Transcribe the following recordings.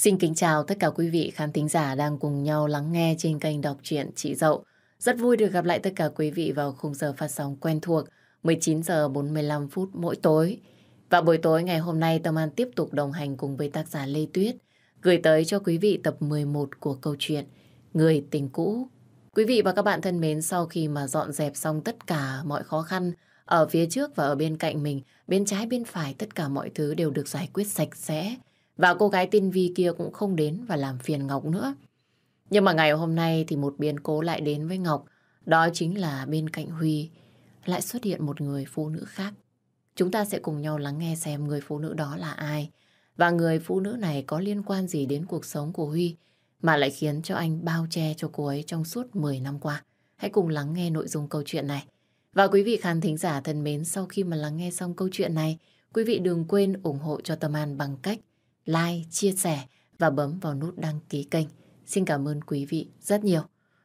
Xin kính chào tất cả quý vị khán thính giả đang cùng nhau lắng nghe trên kênh đọc truyện Chị Dậu. Rất vui được gặp lại tất cả quý vị vào khung giờ phát sóng quen thuộc 19 giờ 45 phút mỗi tối. Và buổi tối ngày hôm nay Tâm An tiếp tục đồng hành cùng với tác giả Lê Tuyết gửi tới cho quý vị tập 11 của câu chuyện Người tình cũ. Quý vị và các bạn thân mến, sau khi mà dọn dẹp xong tất cả mọi khó khăn ở phía trước và ở bên cạnh mình, bên trái bên phải tất cả mọi thứ đều được giải quyết sạch sẽ. Và cô gái tin Vi kia cũng không đến và làm phiền Ngọc nữa. Nhưng mà ngày hôm nay thì một biến cố lại đến với Ngọc. Đó chính là bên cạnh Huy lại xuất hiện một người phụ nữ khác. Chúng ta sẽ cùng nhau lắng nghe xem người phụ nữ đó là ai. Và người phụ nữ này có liên quan gì đến cuộc sống của Huy mà lại khiến cho anh bao che cho cô ấy trong suốt 10 năm qua. Hãy cùng lắng nghe nội dung câu chuyện này. Và quý vị khán thính giả thân mến, sau khi mà lắng nghe xong câu chuyện này, quý vị đừng quên ủng hộ cho Tâm An bằng cách like, chia sẻ và bấm vào nút đăng ký kênh. Xin cảm ơn quý vị rất nhiều.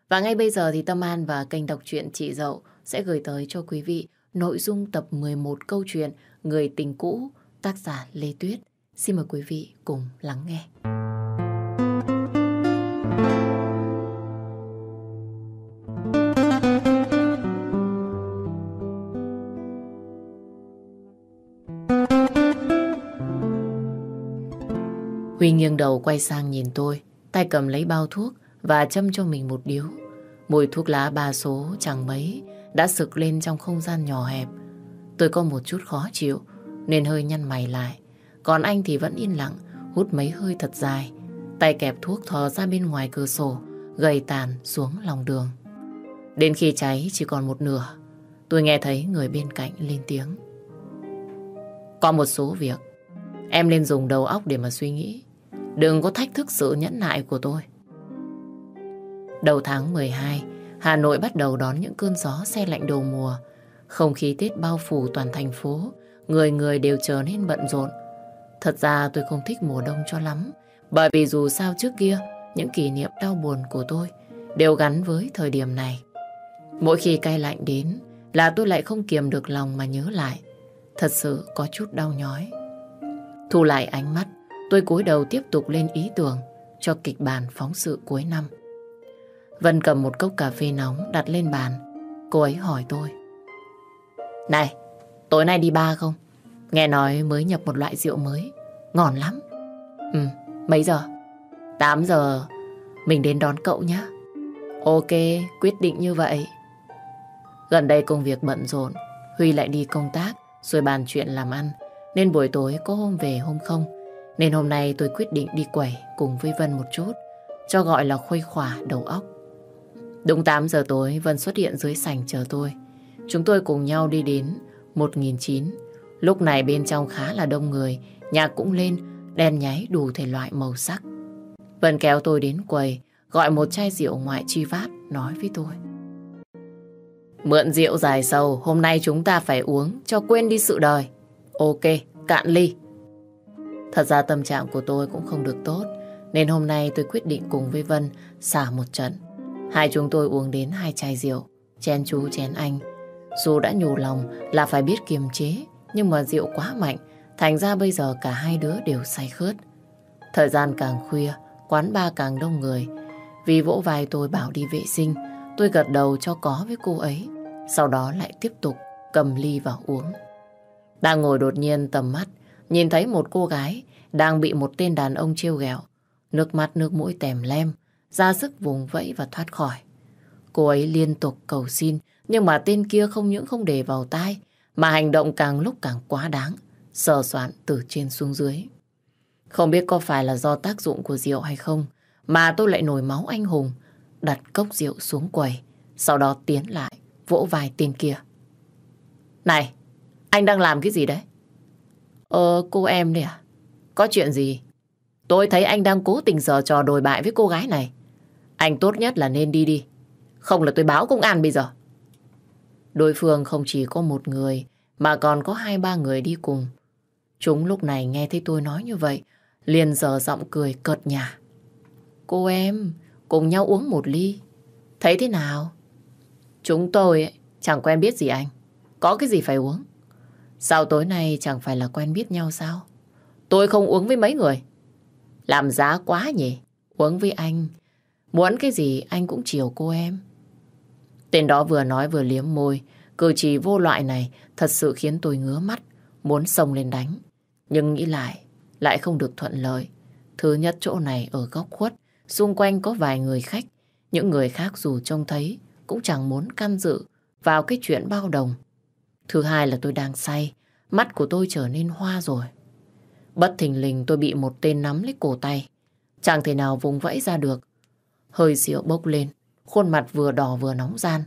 Và ngay bây giờ thì Tâm An và kênh đọc truyện Chị Dậu sẽ gửi tới cho quý vị nội dung tập 11 câu chuyện Người tình cũ, tác giả Lê Tuyết. Xin mời quý vị cùng lắng nghe. Huy nghiêng đầu quay sang nhìn tôi, tay cầm lấy bao thuốc và châm cho mình một điếu. Mùi thuốc lá ba số chẳng mấy đã sực lên trong không gian nhỏ hẹp. Tôi có một chút khó chịu nên hơi nhăn mày lại. Còn anh thì vẫn yên lặng, hút mấy hơi thật dài. Tay kẹp thuốc thò ra bên ngoài cửa sổ, gầy tàn xuống lòng đường. Đến khi cháy chỉ còn một nửa, tôi nghe thấy người bên cạnh lên tiếng. Có một số việc, em nên dùng đầu óc để mà suy nghĩ. Đừng có thách thức sự nhẫn nại của tôi. Đầu tháng 12, Hà Nội bắt đầu đón những cơn gió xe lạnh đầu mùa. Không khí Tết bao phủ toàn thành phố, người người đều trở nên bận rộn. Thật ra tôi không thích mùa đông cho lắm, bởi vì dù sao trước kia, những kỷ niệm đau buồn của tôi đều gắn với thời điểm này. Mỗi khi cay lạnh đến là tôi lại không kiềm được lòng mà nhớ lại. Thật sự có chút đau nhói. Thu lại ánh mắt, tôi cúi đầu tiếp tục lên ý tưởng cho kịch bản phóng sự cuối năm. Vân cầm một cốc cà phê nóng đặt lên bàn. Cô ấy hỏi tôi. Này, tối nay đi ba không? Nghe nói mới nhập một loại rượu mới. Ngon lắm. Ừ, mấy giờ? 8 giờ. Mình đến đón cậu nhé. Ok, quyết định như vậy. Gần đây công việc bận rộn. Huy lại đi công tác rồi bàn chuyện làm ăn. Nên buổi tối có hôm về hôm không. Nên hôm nay tôi quyết định đi quẩy cùng với Vân một chút. Cho gọi là khuây khỏa đầu óc. Đúng 8 giờ tối Vân xuất hiện dưới sảnh chờ tôi. Chúng tôi cùng nhau đi đến 1009. Lúc này bên trong khá là đông người, nhạc cũng lên, đèn nháy đủ thể loại màu sắc. Vân kéo tôi đến quầy, gọi một chai rượu ngoại chi vát, nói với tôi. Mượn rượu dài sâu, hôm nay chúng ta phải uống cho quên đi sự đời. Ok, cạn ly. Thật ra tâm trạng của tôi cũng không được tốt, nên hôm nay tôi quyết định cùng với Vân xả một trận. Hai chúng tôi uống đến hai chai rượu, chén chú chén anh. Dù đã nhủ lòng là phải biết kiềm chế, nhưng mà rượu quá mạnh, thành ra bây giờ cả hai đứa đều say khướt. Thời gian càng khuya, quán bar càng đông người. Vì vỗ vai tôi bảo đi vệ sinh, tôi gật đầu cho có với cô ấy. Sau đó lại tiếp tục cầm ly vào uống. Đang ngồi đột nhiên tầm mắt, nhìn thấy một cô gái đang bị một tên đàn ông trêu ghẹo. Nước mắt nước mũi tèm lem, ra sức vùng vẫy và thoát khỏi. Cô ấy liên tục cầu xin, nhưng mà tên kia không những không để vào tai, mà hành động càng lúc càng quá đáng, sờ soạn từ trên xuống dưới. Không biết có phải là do tác dụng của rượu hay không, mà tôi lại nổi máu anh hùng, đặt cốc rượu xuống quầy, sau đó tiến lại, vỗ vai tên kia. Này, anh đang làm cái gì đấy? Ờ, cô em đấy à? Có chuyện gì? Tôi thấy anh đang cố tình giở trò đồi bại với cô gái này. Anh tốt nhất là nên đi đi. Không là tôi báo công an bây giờ. Đối phương không chỉ có một người, mà còn có hai ba người đi cùng. Chúng lúc này nghe thấy tôi nói như vậy, liền giờ giọng cười cợt nhả. Cô em, cùng nhau uống một ly. Thấy thế nào? Chúng tôi ấy, chẳng quen biết gì anh. Có cái gì phải uống? Sao tối nay chẳng phải là quen biết nhau sao? Tôi không uống với mấy người. Làm giá quá nhỉ? Uống với anh. Muốn cái gì anh cũng chiều cô em. Tên đó vừa nói vừa liếm môi. Cử chỉ vô loại này thật sự khiến tôi ngứa mắt. Muốn xông lên đánh. Nhưng nghĩ lại, lại không được thuận lợi. Thứ nhất chỗ này ở góc khuất. Xung quanh có vài người khách. Những người khác dù trông thấy cũng chẳng muốn can dự vào cái chuyện bao đồng. Thứ hai là tôi đang say. Mắt của tôi trở nên hoa rồi. Bất thình lình tôi bị một tên nắm lấy cổ tay. Chẳng thể nào vùng vẫy ra được. Hơi rượu bốc lên, khuôn mặt vừa đỏ vừa nóng gian.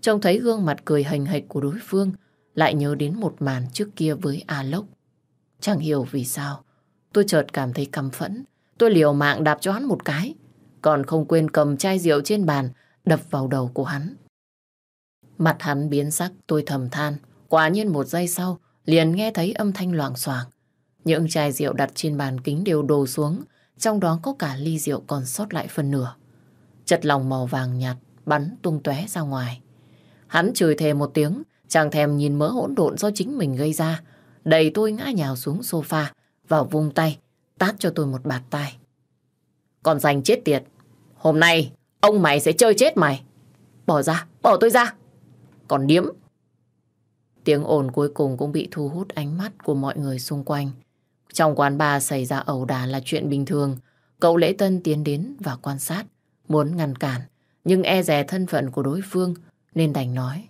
Trông thấy gương mặt cười hình hạch của đối phương, lại nhớ đến một màn trước kia với A Lốc. Chẳng hiểu vì sao, tôi chợt cảm thấy căm phẫn. Tôi liều mạng đạp cho hắn một cái, còn không quên cầm chai rượu trên bàn, đập vào đầu của hắn. Mặt hắn biến sắc, tôi thầm than. Quả nhiên một giây sau, liền nghe thấy âm thanh loảng xoảng. Những chai rượu đặt trên bàn kính đều đổ xuống, trong đó có cả ly rượu còn sót lại phần nửa. Chật lòng màu vàng nhạt bắn tung tóe ra ngoài. Hắn chửi thề một tiếng, chẳng thèm nhìn mỡ hỗn độn do chính mình gây ra. Đầy tôi ngã nhào xuống sofa, vào vung tay, tát cho tôi một bạt tay. Còn giành chết tiệt, hôm nay ông mày sẽ chơi chết mày. Bỏ ra, bỏ tôi ra. Còn điếm. Tiếng ồn cuối cùng cũng bị thu hút ánh mắt của mọi người xung quanh. Trong quán bar xảy ra ẩu đả là chuyện bình thường. Cậu lễ tân tiến đến và quan sát, muốn ngăn cản, nhưng e rè thân phận của đối phương nên đành nói.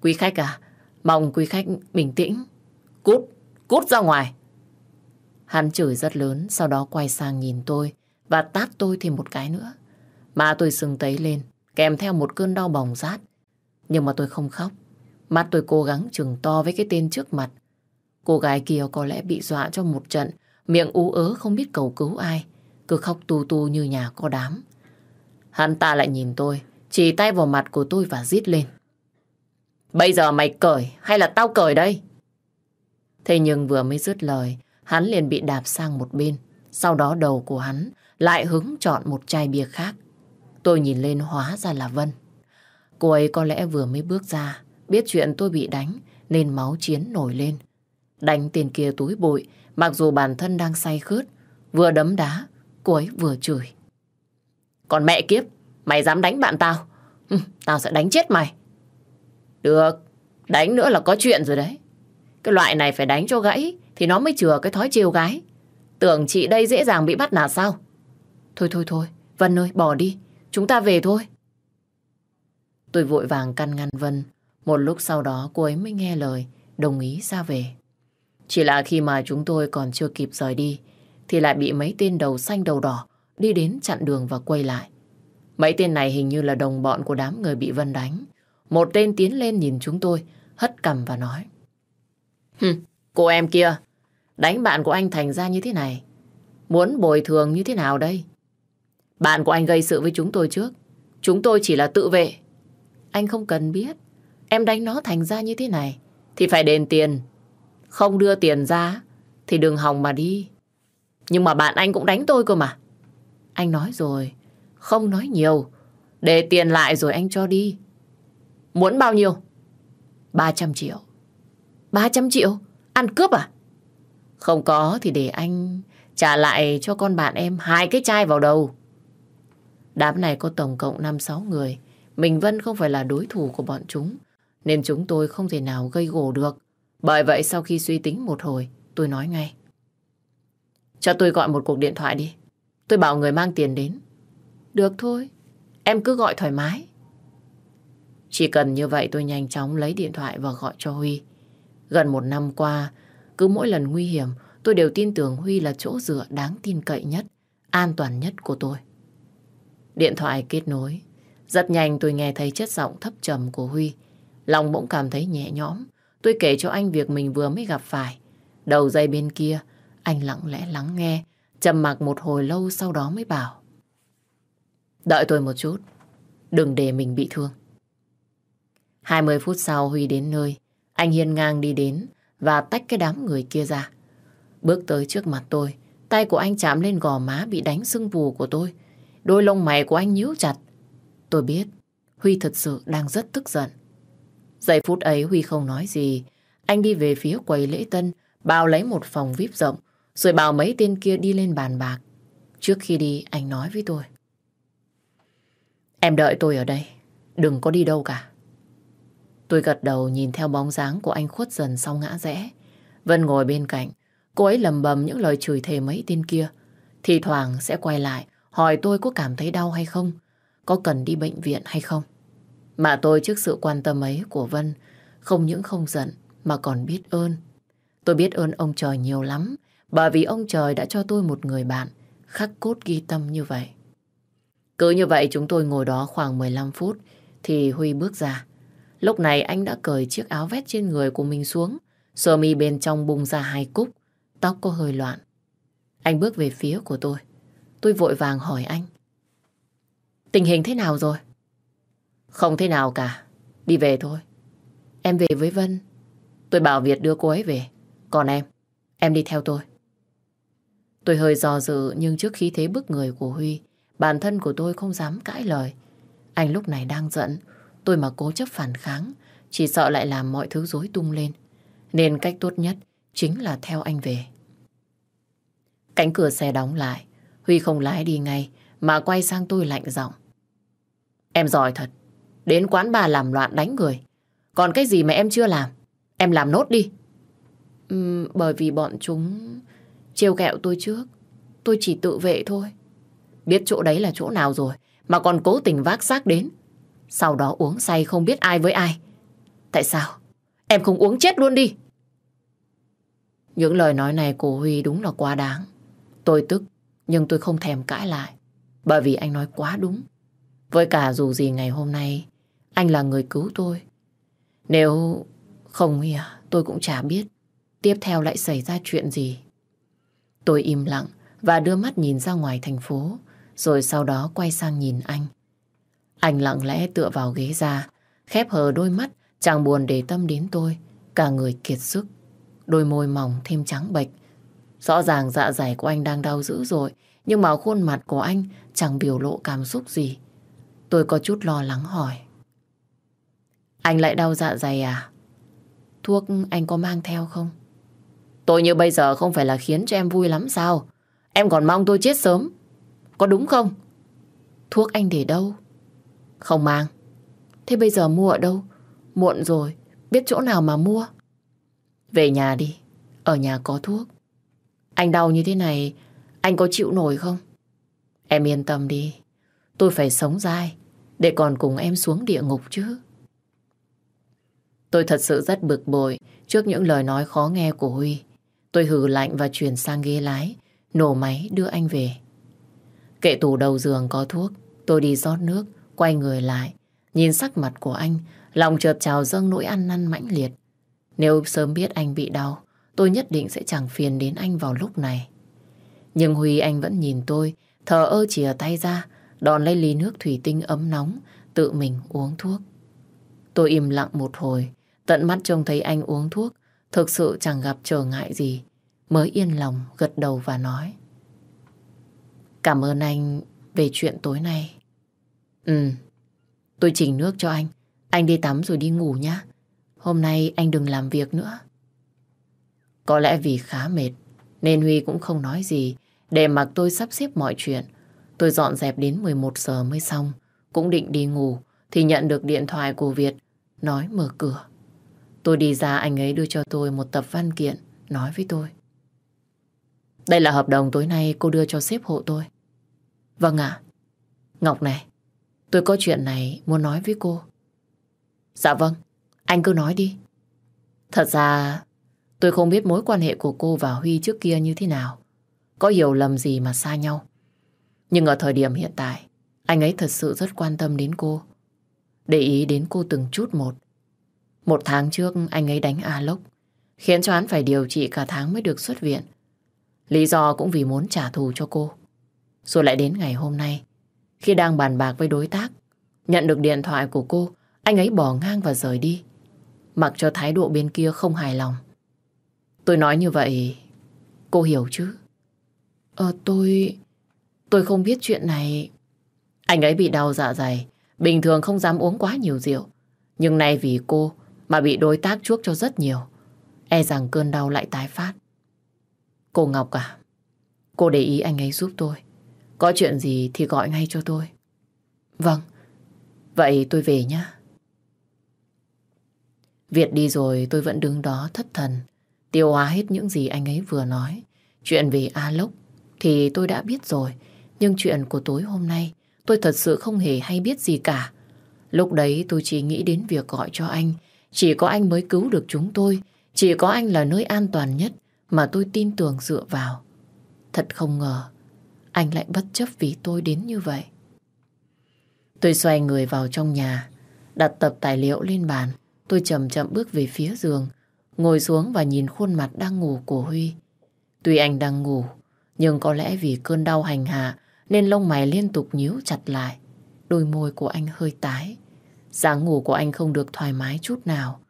Quý khách à, mong quý khách bình tĩnh. Cút, cút ra ngoài. Hắn chửi rất lớn, sau đó quay sang nhìn tôi và tát tôi thêm một cái nữa. Mà tôi sưng tấy lên, kèm theo một cơn đau bỏng rát. Nhưng mà tôi không khóc. Mắt tôi cố gắng trừng to với cái tên trước mặt. Cô gái kia có lẽ bị dọa cho một trận, miệng ú ớ không biết cầu cứu ai, cứ khóc tu tu như nhà có đám. Hắn ta lại nhìn tôi, chỉ tay vào mặt của tôi và rít lên. Bây giờ mày cởi hay là tao cởi đây? Thế nhưng vừa mới dứt lời, hắn liền bị đạp sang một bên. Sau đó đầu của hắn lại hứng chọn một chai bia khác. Tôi nhìn lên hóa ra là Vân. Cô ấy có lẽ vừa mới bước ra, biết chuyện tôi bị đánh nên máu chiến nổi lên. Đánh tên kia túi bụi, mặc dù bản thân đang say khướt, vừa đấm đá, cô ấy vừa chửi. Còn mẹ kiếp, mày dám đánh bạn tao, ừ, tao sẽ đánh chết mày. Được, đánh nữa là có chuyện rồi đấy. Cái loại này phải đánh cho gãy thì nó mới chừa cái thói chiều gái. Tưởng chị đây dễ dàng bị bắt nạt sao? Thôi thôi thôi, Vân ơi, bỏ đi, chúng ta về thôi. Tôi vội vàng căn ngăn Vân. Một lúc sau đó cô ấy mới nghe lời, đồng ý ra về. Chỉ là khi mà chúng tôi còn chưa kịp rời đi, thì lại bị mấy tên đầu xanh đầu đỏ đi đến chặn đường và quay lại. Mấy tên này hình như là đồng bọn của đám người bị Vân đánh. Một tên tiến lên nhìn chúng tôi, hất cằm và nói. Hừm, cô em kia, đánh bạn của anh thành ra như thế này. Muốn bồi thường như thế nào đây? Bạn của anh gây sự với chúng tôi trước. Chúng tôi chỉ là tự vệ. Anh không cần biết. Em đánh nó thành ra như thế này. Thì phải đền tiền. Không đưa tiền ra, thì đừng hòng mà đi. Nhưng mà bạn anh cũng đánh tôi cơ mà. Anh nói rồi. Không nói nhiều. Để tiền lại rồi anh cho đi. Muốn bao nhiêu? 300 triệu. 300 triệu? Ăn cướp à? Không có thì để anh trả lại cho con bạn em hai cái chai vào đầu. Đám này có tổng cộng 5-6 người. Mình Vân không phải là đối thủ của bọn chúng. Nên chúng tôi không thể nào gây gổ được. Bởi vậy sau khi suy tính một hồi, tôi nói ngay. Cho tôi gọi một cuộc điện thoại đi. Tôi bảo người mang tiền đến. Được thôi, em cứ gọi thoải mái. Chỉ cần như vậy tôi nhanh chóng lấy điện thoại và gọi cho Huy. Gần một năm qua, cứ mỗi lần nguy hiểm, tôi đều tin tưởng Huy là chỗ dựa đáng tin cậy nhất, an toàn nhất của tôi. Điện thoại kết nối. Rất nhanh tôi nghe thấy chất giọng thấp trầm của Huy. Lòng bỗng cảm thấy nhẹ nhõm. Tôi kể cho anh việc mình vừa mới gặp phải. Đầu dây bên kia, anh lặng lẽ lắng nghe, trầm mặc một hồi lâu sau đó mới bảo. Đợi tôi một chút, đừng để mình bị thương. 20 phút sau Huy đến nơi, anh hiên ngang đi đến và tách cái đám người kia ra. Bước tới trước mặt tôi, tay của anh chạm lên gò má bị đánh sưng vù của tôi. Đôi lông mày của anh nhíu chặt. Tôi biết, Huy thật sự đang rất tức giận. Giây phút ấy Huy không nói gì. Anh đi về phía quầy lễ tân, bao lấy một phòng VIP rộng, rồi bảo mấy tên kia đi lên bàn bạc. Trước khi đi, anh nói với tôi. Em đợi tôi ở đây, đừng có đi đâu cả. Tôi gật đầu nhìn theo bóng dáng của anh khuất dần sau ngã rẽ. Vân ngồi bên cạnh, cô ấy lầm bầm những lời chửi thề mấy tên kia. Thì thoảng sẽ quay lại, hỏi tôi có cảm thấy đau hay không, có cần đi bệnh viện hay không. Mà tôi trước sự quan tâm ấy của Vân, không những không giận mà còn biết ơn. Tôi biết ơn ông trời nhiều lắm, bởi vì ông trời đã cho tôi một người bạn khắc cốt ghi tâm như vậy. Cứ như vậy chúng tôi ngồi đó khoảng 15 phút thì Huy bước ra. Lúc này anh đã cởi chiếc áo vét trên người của mình xuống, sơ mi bên trong bung ra hai cúc, tóc có hơi loạn. Anh bước về phía của tôi. Tôi vội vàng hỏi anh. Tình hình thế nào rồi? Không thế nào cả. Đi về thôi. Em về với Vân. Tôi bảo Việt đưa cô ấy về. Còn em, em đi theo tôi. Tôi hơi dò dự nhưng trước khi thế bức người của Huy, bản thân của tôi không dám cãi lời. Anh lúc này đang giận, tôi mà cố chấp phản kháng, chỉ sợ lại làm mọi thứ rối tung lên. Nên cách tốt nhất chính là theo anh về. Cánh cửa xe đóng lại, Huy không lái đi ngay mà quay sang tôi lạnh giọng. Em giỏi thật, đến quán bà làm loạn đánh người. Còn cái gì mà em chưa làm, em làm nốt đi. Uhm, bởi vì bọn chúng trêu kẹo tôi trước, tôi chỉ tự vệ thôi. Biết chỗ đấy là chỗ nào rồi, mà còn cố tình vác xác đến. Sau đó uống say không biết ai với ai. Tại sao? Em không uống chết luôn đi. Những lời nói này của Huy đúng là quá đáng. Tôi tức, nhưng tôi không thèm cãi lại. Bởi vì anh nói quá đúng. Với cả dù gì ngày hôm nay, anh là người cứu tôi. Nếu không Huy à, tôi cũng chả biết. Tiếp theo lại xảy ra chuyện gì. Tôi im lặng và đưa mắt nhìn ra ngoài thành phố, rồi sau đó quay sang nhìn anh. Anh lặng lẽ tựa vào ghế ra, khép hờ đôi mắt, chẳng buồn để tâm đến tôi, cả người kiệt sức. Đôi môi mỏng thêm trắng bệch. Rõ ràng dạ dày của anh đang đau dữ rồi, nhưng mà khuôn mặt của anh chẳng biểu lộ cảm xúc gì. Tôi có chút lo lắng hỏi. Anh lại đau dạ dày à? Thuốc anh có mang theo không? Tôi như bây giờ không phải là khiến cho em vui lắm sao? Em còn mong tôi chết sớm. Có đúng không? Thuốc anh để đâu? Không mang. Thế bây giờ mua ở đâu? Muộn rồi, biết chỗ nào mà mua? Về nhà đi, ở nhà có thuốc. Anh đau như thế này, anh có chịu nổi không? Em yên tâm đi, tôi phải sống dai để còn cùng em xuống địa ngục chứ. Tôi thật sự rất bực bội trước những lời nói khó nghe của Huy. Tôi hừ lạnh và chuyển sang ghế lái, nổ máy đưa anh về. Kệ tủ đầu giường có thuốc, tôi đi rót nước, quay người lại. Nhìn sắc mặt của anh, lòng chợt trào dâng nỗi ăn năn mãnh liệt. Nếu sớm biết anh bị đau, tôi nhất định sẽ chẳng phiền đến anh vào lúc này. Nhưng Huy anh vẫn nhìn tôi, thờ ơ chìa tay ra, đòn lấy ly nước thủy tinh ấm nóng, tự mình uống thuốc. Tôi im lặng một hồi, tận mắt trông thấy anh uống thuốc, thực sự chẳng gặp trở ngại gì, mới yên lòng gật đầu và nói. Cảm ơn anh về chuyện tối nay. Ừ, tôi chỉnh nước cho anh. Anh đi tắm rồi đi ngủ nhé. Hôm nay anh đừng làm việc nữa. Có lẽ vì khá mệt, nên Huy cũng không nói gì, để mặc tôi sắp xếp mọi chuyện. Tôi dọn dẹp đến 11 giờ mới xong, cũng định đi ngủ, thì nhận được điện thoại của Việt, nói mở cửa. Tôi đi ra anh ấy đưa cho tôi một tập văn kiện, nói với tôi. Đây là hợp đồng tối nay cô đưa cho sếp hộ tôi. Vâng ạ. Ngọc này, tôi có chuyện này muốn nói với cô. Dạ vâng, anh cứ nói đi. Thật ra, tôi không biết mối quan hệ của cô và Huy trước kia như thế nào. Có hiểu lầm gì mà xa nhau. Nhưng ở thời điểm hiện tại, anh ấy thật sự rất quan tâm đến cô. Để ý đến cô từng chút một. Một tháng trước anh ấy đánh A Lốc, khiến cho hắn phải điều trị cả tháng mới được xuất viện. Lý do cũng vì muốn trả thù cho cô. Rồi lại đến ngày hôm nay, khi đang bàn bạc với đối tác, nhận được điện thoại của cô, anh ấy bỏ ngang và rời đi. Mặc cho thái độ bên kia không hài lòng. Tôi nói như vậy, cô hiểu chứ? Ờ, tôi... Tôi không biết chuyện này. Anh ấy bị đau dạ dày, bình thường không dám uống quá nhiều rượu. Nhưng nay vì cô mà bị đối tác chuốc cho rất nhiều. E rằng cơn đau lại tái phát. Cô Ngọc à, cô để ý anh ấy giúp tôi. Có chuyện gì thì gọi ngay cho tôi. Vâng, vậy tôi về nhá. Việt đi rồi tôi vẫn đứng đó thất thần, tiêu hóa hết những gì anh ấy vừa nói. Chuyện về A Lốc thì tôi đã biết rồi, nhưng chuyện của tối hôm nay tôi thật sự không hề hay biết gì cả. Lúc đấy tôi chỉ nghĩ đến việc gọi cho anh, chỉ có anh mới cứu được chúng tôi, chỉ có anh là nơi an toàn nhất mà tôi tin tưởng dựa vào. Thật không ngờ, anh lại bất chấp vì tôi đến như vậy. Tôi xoay người vào trong nhà, đặt tập tài liệu lên bàn. Tôi chậm chậm bước về phía giường, ngồi xuống và nhìn khuôn mặt đang ngủ của Huy. Tuy anh đang ngủ, nhưng có lẽ vì cơn đau hành hạ nên lông mày liên tục nhíu chặt lại. Đôi môi của anh hơi tái dáng ngủ của anh không được thoải mái chút nào.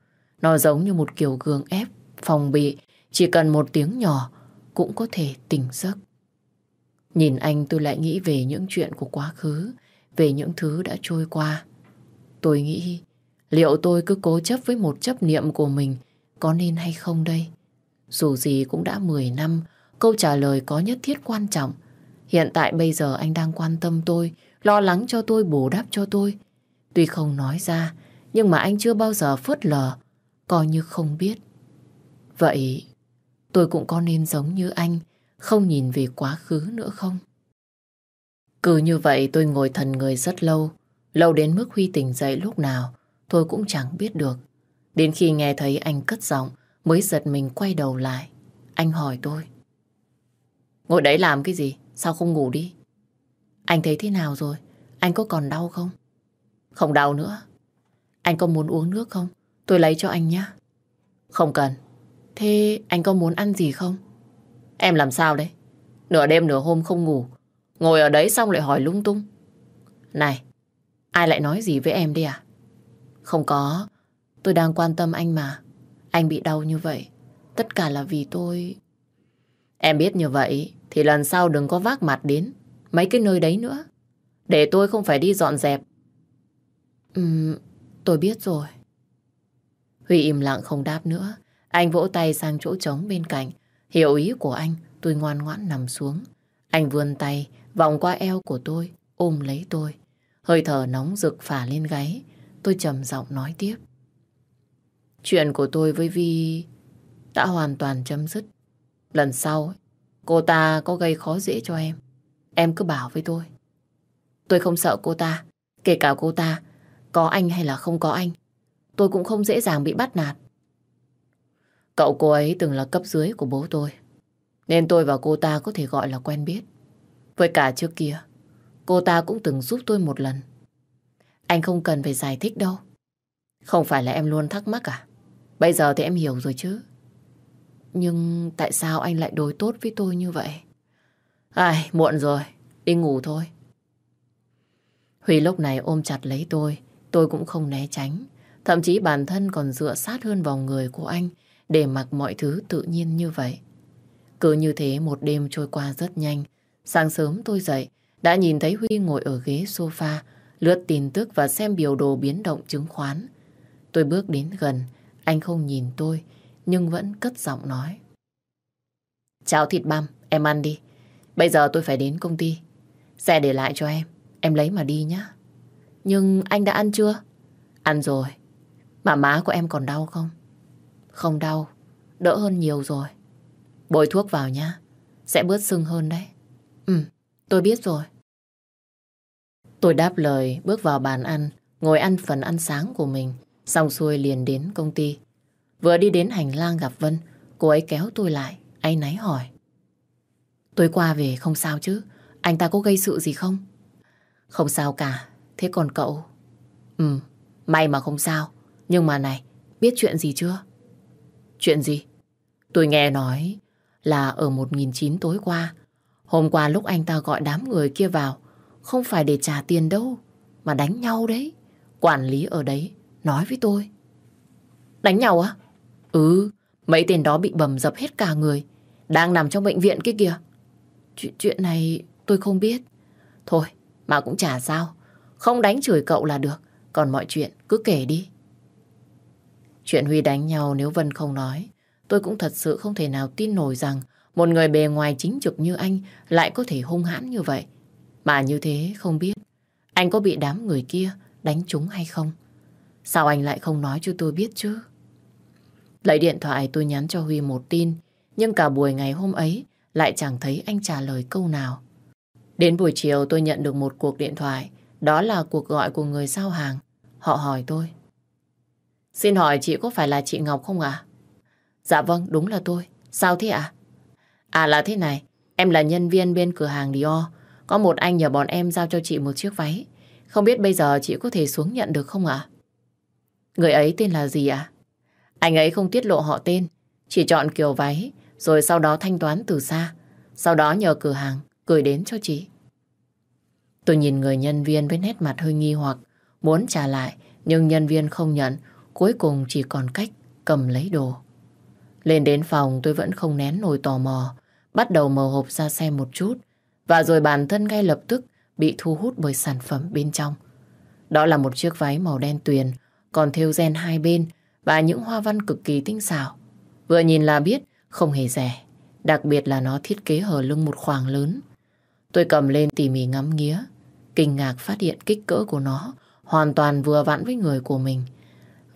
Nó giống như một kiểu gương ép, phòng bị. Chỉ cần một tiếng nhỏ cũng có thể tỉnh giấc. Nhìn anh tôi lại nghĩ về những chuyện của quá khứ, về những thứ đã trôi qua. Tôi nghĩ liệu tôi cứ cố chấp với một chấp niệm của mình có nên hay không đây? Dù gì cũng đã 10 năm, câu trả lời có nhất thiết quan trọng. Hiện tại bây giờ anh đang quan tâm tôi, lo lắng cho tôi, bù đắp cho tôi. Tuy không nói ra, nhưng mà anh chưa bao giờ phớt lờ, coi như không biết. Vậy tôi cũng có nên giống như anh, không nhìn về quá khứ nữa không? Cứ như vậy tôi ngồi thần người rất lâu, lâu đến mức Huy tỉnh dậy lúc nào, tôi cũng chẳng biết được. Đến khi nghe thấy anh cất giọng, mới giật mình quay đầu lại. Anh hỏi tôi. Ngồi đấy làm cái gì? Sao không ngủ đi? Anh thấy thế nào rồi? Anh có còn đau không? Không đau nữa. Anh có muốn uống nước không? Tôi lấy cho anh nhé. Không cần. Thế anh có muốn ăn gì không? Em làm sao đấy? Nửa đêm nửa hôm không ngủ. Ngồi ở đấy xong lại hỏi lung tung. Này, ai lại nói gì với em đi à? Không có. Tôi đang quan tâm anh mà. Anh bị đau như vậy. Tất cả là vì tôi... Em biết như vậy thì lần sau đừng có vác mặt đến mấy cái nơi đấy nữa. Để tôi không phải đi dọn dẹp. Ừm, tôi biết rồi. Huy im lặng không đáp nữa. Anh vỗ tay sang chỗ trống bên cạnh. Hiểu ý của anh, tôi ngoan ngoãn nằm xuống. Anh vươn tay, vòng qua eo của tôi, ôm lấy tôi. Hơi thở nóng rực phả lên gáy. Tôi trầm giọng nói tiếp. Chuyện của tôi với Vi đã hoàn toàn chấm dứt. Lần sau, cô ta có gây khó dễ cho em. Em cứ bảo với tôi. Tôi không sợ cô ta. Kể cả cô ta, có anh hay là không có anh. Tôi cũng không dễ dàng bị bắt nạt. Cậu cô ấy từng là cấp dưới của bố tôi. Nên tôi và cô ta có thể gọi là quen biết. Với cả trước kia, cô ta cũng từng giúp tôi một lần. Anh không cần phải giải thích đâu. Không phải là em luôn thắc mắc à? Bây giờ thì em hiểu rồi chứ. Nhưng tại sao anh lại đối tốt với tôi như vậy? Ai, muộn rồi. Đi ngủ thôi. Huy lúc này ôm chặt lấy tôi. Tôi cũng không né tránh. Thậm chí bản thân còn dựa sát hơn vào người của anh để mặc mọi thứ tự nhiên như vậy. Cứ như thế một đêm trôi qua rất nhanh. Sáng sớm tôi dậy, đã nhìn thấy Huy ngồi ở ghế sofa, lướt tin tức và xem biểu đồ biến động chứng khoán. Tôi bước đến gần, anh không nhìn tôi, nhưng vẫn cất giọng nói. Chào thịt băm, em ăn đi. Bây giờ tôi phải đến công ty. Xe để lại cho em, em lấy mà đi nhé. Nhưng anh đã ăn chưa? Ăn rồi. Mà má của em còn đau không? Không đau, đỡ hơn nhiều rồi. Bôi thuốc vào nhá, sẽ bớt sưng hơn đấy. Ừ, tôi biết rồi. Tôi đáp lời, bước vào bàn ăn, ngồi ăn phần ăn sáng của mình, xong xuôi liền đến công ty. Vừa đi đến hành lang gặp Vân, cô ấy kéo tôi lại, áy náy hỏi. tôi qua về không sao chứ, anh ta có gây sự gì không? Không sao cả, thế còn cậu? Ừ, may mà không sao, nhưng mà này, biết chuyện gì chưa? Chuyện gì? Tôi nghe nói là ở 1009 tối qua, hôm qua lúc anh ta gọi đám người kia vào, không phải để trả tiền đâu, mà đánh nhau đấy. Quản lý ở đấy nói với tôi. Đánh nhau á? Ừ, mấy tên đó bị bầm dập hết cả người, đang nằm trong bệnh viện kia kìa. Chuyện, chuyện này tôi không biết. Thôi, mà cũng chả sao. Không đánh chửi cậu là được, còn mọi chuyện cứ kể đi. Chuyện Huy đánh nhau nếu Vân không nói, tôi cũng thật sự không thể nào tin nổi rằng một người bề ngoài chính trực như anh lại có thể hung hãn như vậy. Mà như thế không biết anh có bị đám người kia đánh trúng hay không? Sao anh lại không nói cho tôi biết chứ? Lấy điện thoại tôi nhắn cho Huy một tin, nhưng cả buổi ngày hôm ấy lại chẳng thấy anh trả lời câu nào. Đến buổi chiều tôi nhận được một cuộc điện thoại, đó là cuộc gọi của người giao hàng. Họ hỏi tôi. Xin hỏi chị có phải là chị Ngọc không ạ? Dạ vâng, đúng là tôi. Sao thế ạ? À? là thế này, em là nhân viên bên cửa hàng Dior. Có một anh nhờ bọn em giao cho chị một chiếc váy. Không biết bây giờ chị có thể xuống nhận được không ạ? Người ấy tên là gì ạ? Anh ấy không tiết lộ họ tên, chỉ chọn kiểu váy, rồi sau đó thanh toán từ xa. Sau đó nhờ cửa hàng gửi đến cho chị. Tôi nhìn người nhân viên với nét mặt hơi nghi hoặc, muốn trả lại, nhưng nhân viên không nhận, cuối cùng chỉ còn cách cầm lấy đồ. Lên đến phòng tôi vẫn không nén nổi tò mò, bắt đầu mở hộp ra xem một chút, và rồi bản thân ngay lập tức bị thu hút bởi sản phẩm bên trong. Đó là một chiếc váy màu đen tuyền, còn thêu ren hai bên và những hoa văn cực kỳ tinh xảo. Vừa nhìn là biết không hề rẻ, đặc biệt là nó thiết kế hở lưng một khoảng lớn. Tôi cầm lên tỉ mỉ ngắm nghía, kinh ngạc phát hiện kích cỡ của nó hoàn toàn vừa vặn với người của mình.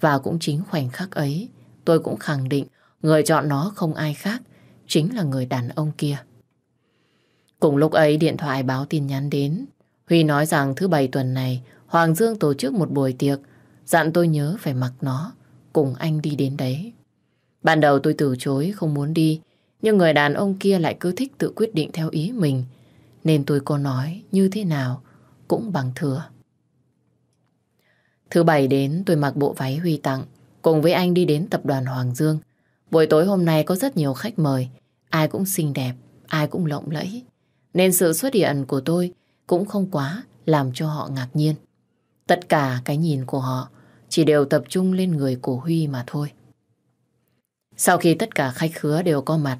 Và cũng chính khoảnh khắc ấy, tôi cũng khẳng định người chọn nó không ai khác, chính là người đàn ông kia. Cùng lúc ấy điện thoại báo tin nhắn đến. Huy nói rằng thứ bảy tuần này Hoàng Dương tổ chức một buổi tiệc dặn tôi nhớ phải mặc nó cùng anh đi đến đấy. Ban đầu tôi từ chối không muốn đi nhưng người đàn ông kia lại cứ thích tự quyết định theo ý mình nên tôi có nói như thế nào cũng bằng thừa. Thứ bảy đến tôi mặc bộ váy Huy tặng cùng với anh đi đến tập đoàn Hoàng Dương. Buổi tối hôm nay có rất nhiều khách mời ai cũng xinh đẹp, ai cũng lộng lẫy nên sự xuất hiện của tôi cũng không quá làm cho họ ngạc nhiên. Tất cả cái nhìn của họ chỉ đều tập trung lên người của Huy mà thôi. Sau khi tất cả khách khứa đều có mặt,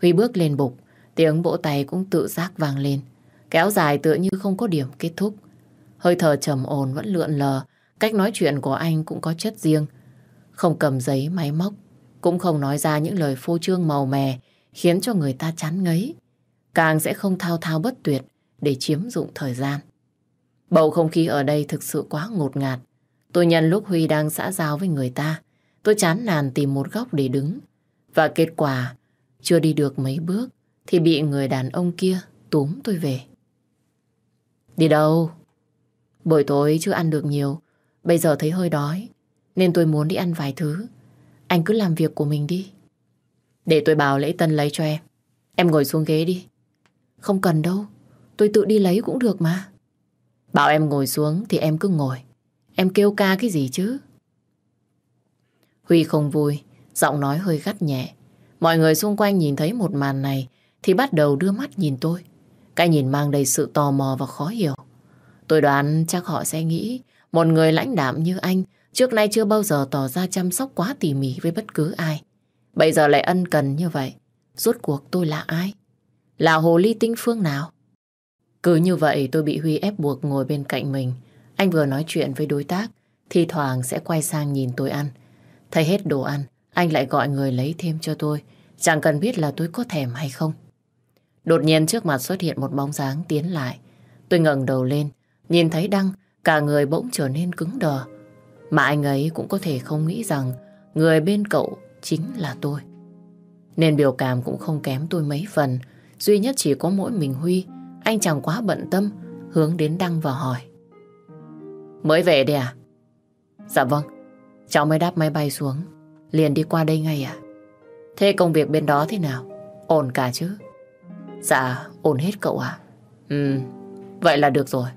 Huy bước lên bục, tiếng vỗ tay cũng tự giác vang lên, kéo dài tựa như không có điểm kết thúc. Hơi thở trầm ổn vẫn lượn lờ, cách nói chuyện của anh cũng có chất riêng. Không cầm giấy máy móc, cũng không nói ra những lời phô trương màu mè khiến cho người ta chán ngấy. Càng sẽ không thao thao bất tuyệt để chiếm dụng thời gian. Bầu không khí ở đây thực sự quá ngột ngạt. Tôi nhận lúc Huy đang xã giao với người ta, tôi chán nản tìm một góc để đứng. Và kết quả, chưa đi được mấy bước, thì bị người đàn ông kia túm tôi về. Đi đâu? Buổi tối chưa ăn được nhiều, bây giờ thấy hơi đói, nên tôi muốn đi ăn vài thứ. Anh cứ làm việc của mình đi. Để tôi bảo lễ tân lấy cho em. Em ngồi xuống ghế đi. Không cần đâu, tôi tự đi lấy cũng được mà. Bảo em ngồi xuống thì em cứ ngồi. Em kêu ca cái gì chứ? Huy không vui, giọng nói hơi gắt nhẹ. Mọi người xung quanh nhìn thấy một màn này thì bắt đầu đưa mắt nhìn tôi. Cái nhìn mang đầy sự tò mò và khó hiểu. Tôi đoán chắc họ sẽ nghĩ một người lãnh đạm như anh trước nay chưa bao giờ tỏ ra chăm sóc quá tỉ mỉ với bất cứ ai. Bây giờ lại ân cần như vậy. Rốt cuộc tôi là ai? Là hồ ly tinh phương nào? Cứ như vậy tôi bị Huy ép buộc ngồi bên cạnh mình. Anh vừa nói chuyện với đối tác, thì thoảng sẽ quay sang nhìn tôi ăn. Thấy hết đồ ăn, anh lại gọi người lấy thêm cho tôi. Chẳng cần biết là tôi có thèm hay không. Đột nhiên trước mặt xuất hiện một bóng dáng tiến lại. Tôi ngẩng đầu lên, nhìn thấy Đăng, cả người bỗng trở nên cứng đờ. Mà anh ấy cũng có thể không nghĩ rằng người bên cậu chính là tôi. Nên biểu cảm cũng không kém tôi mấy phần, duy nhất chỉ có mỗi mình Huy anh chẳng quá bận tâm Hướng đến Đăng và hỏi Mới về đây à? Dạ vâng Cháu mới đáp máy bay xuống Liền đi qua đây ngay à? Thế công việc bên đó thế nào? Ổn cả chứ? Dạ ổn hết cậu à? Ừ Vậy là được rồi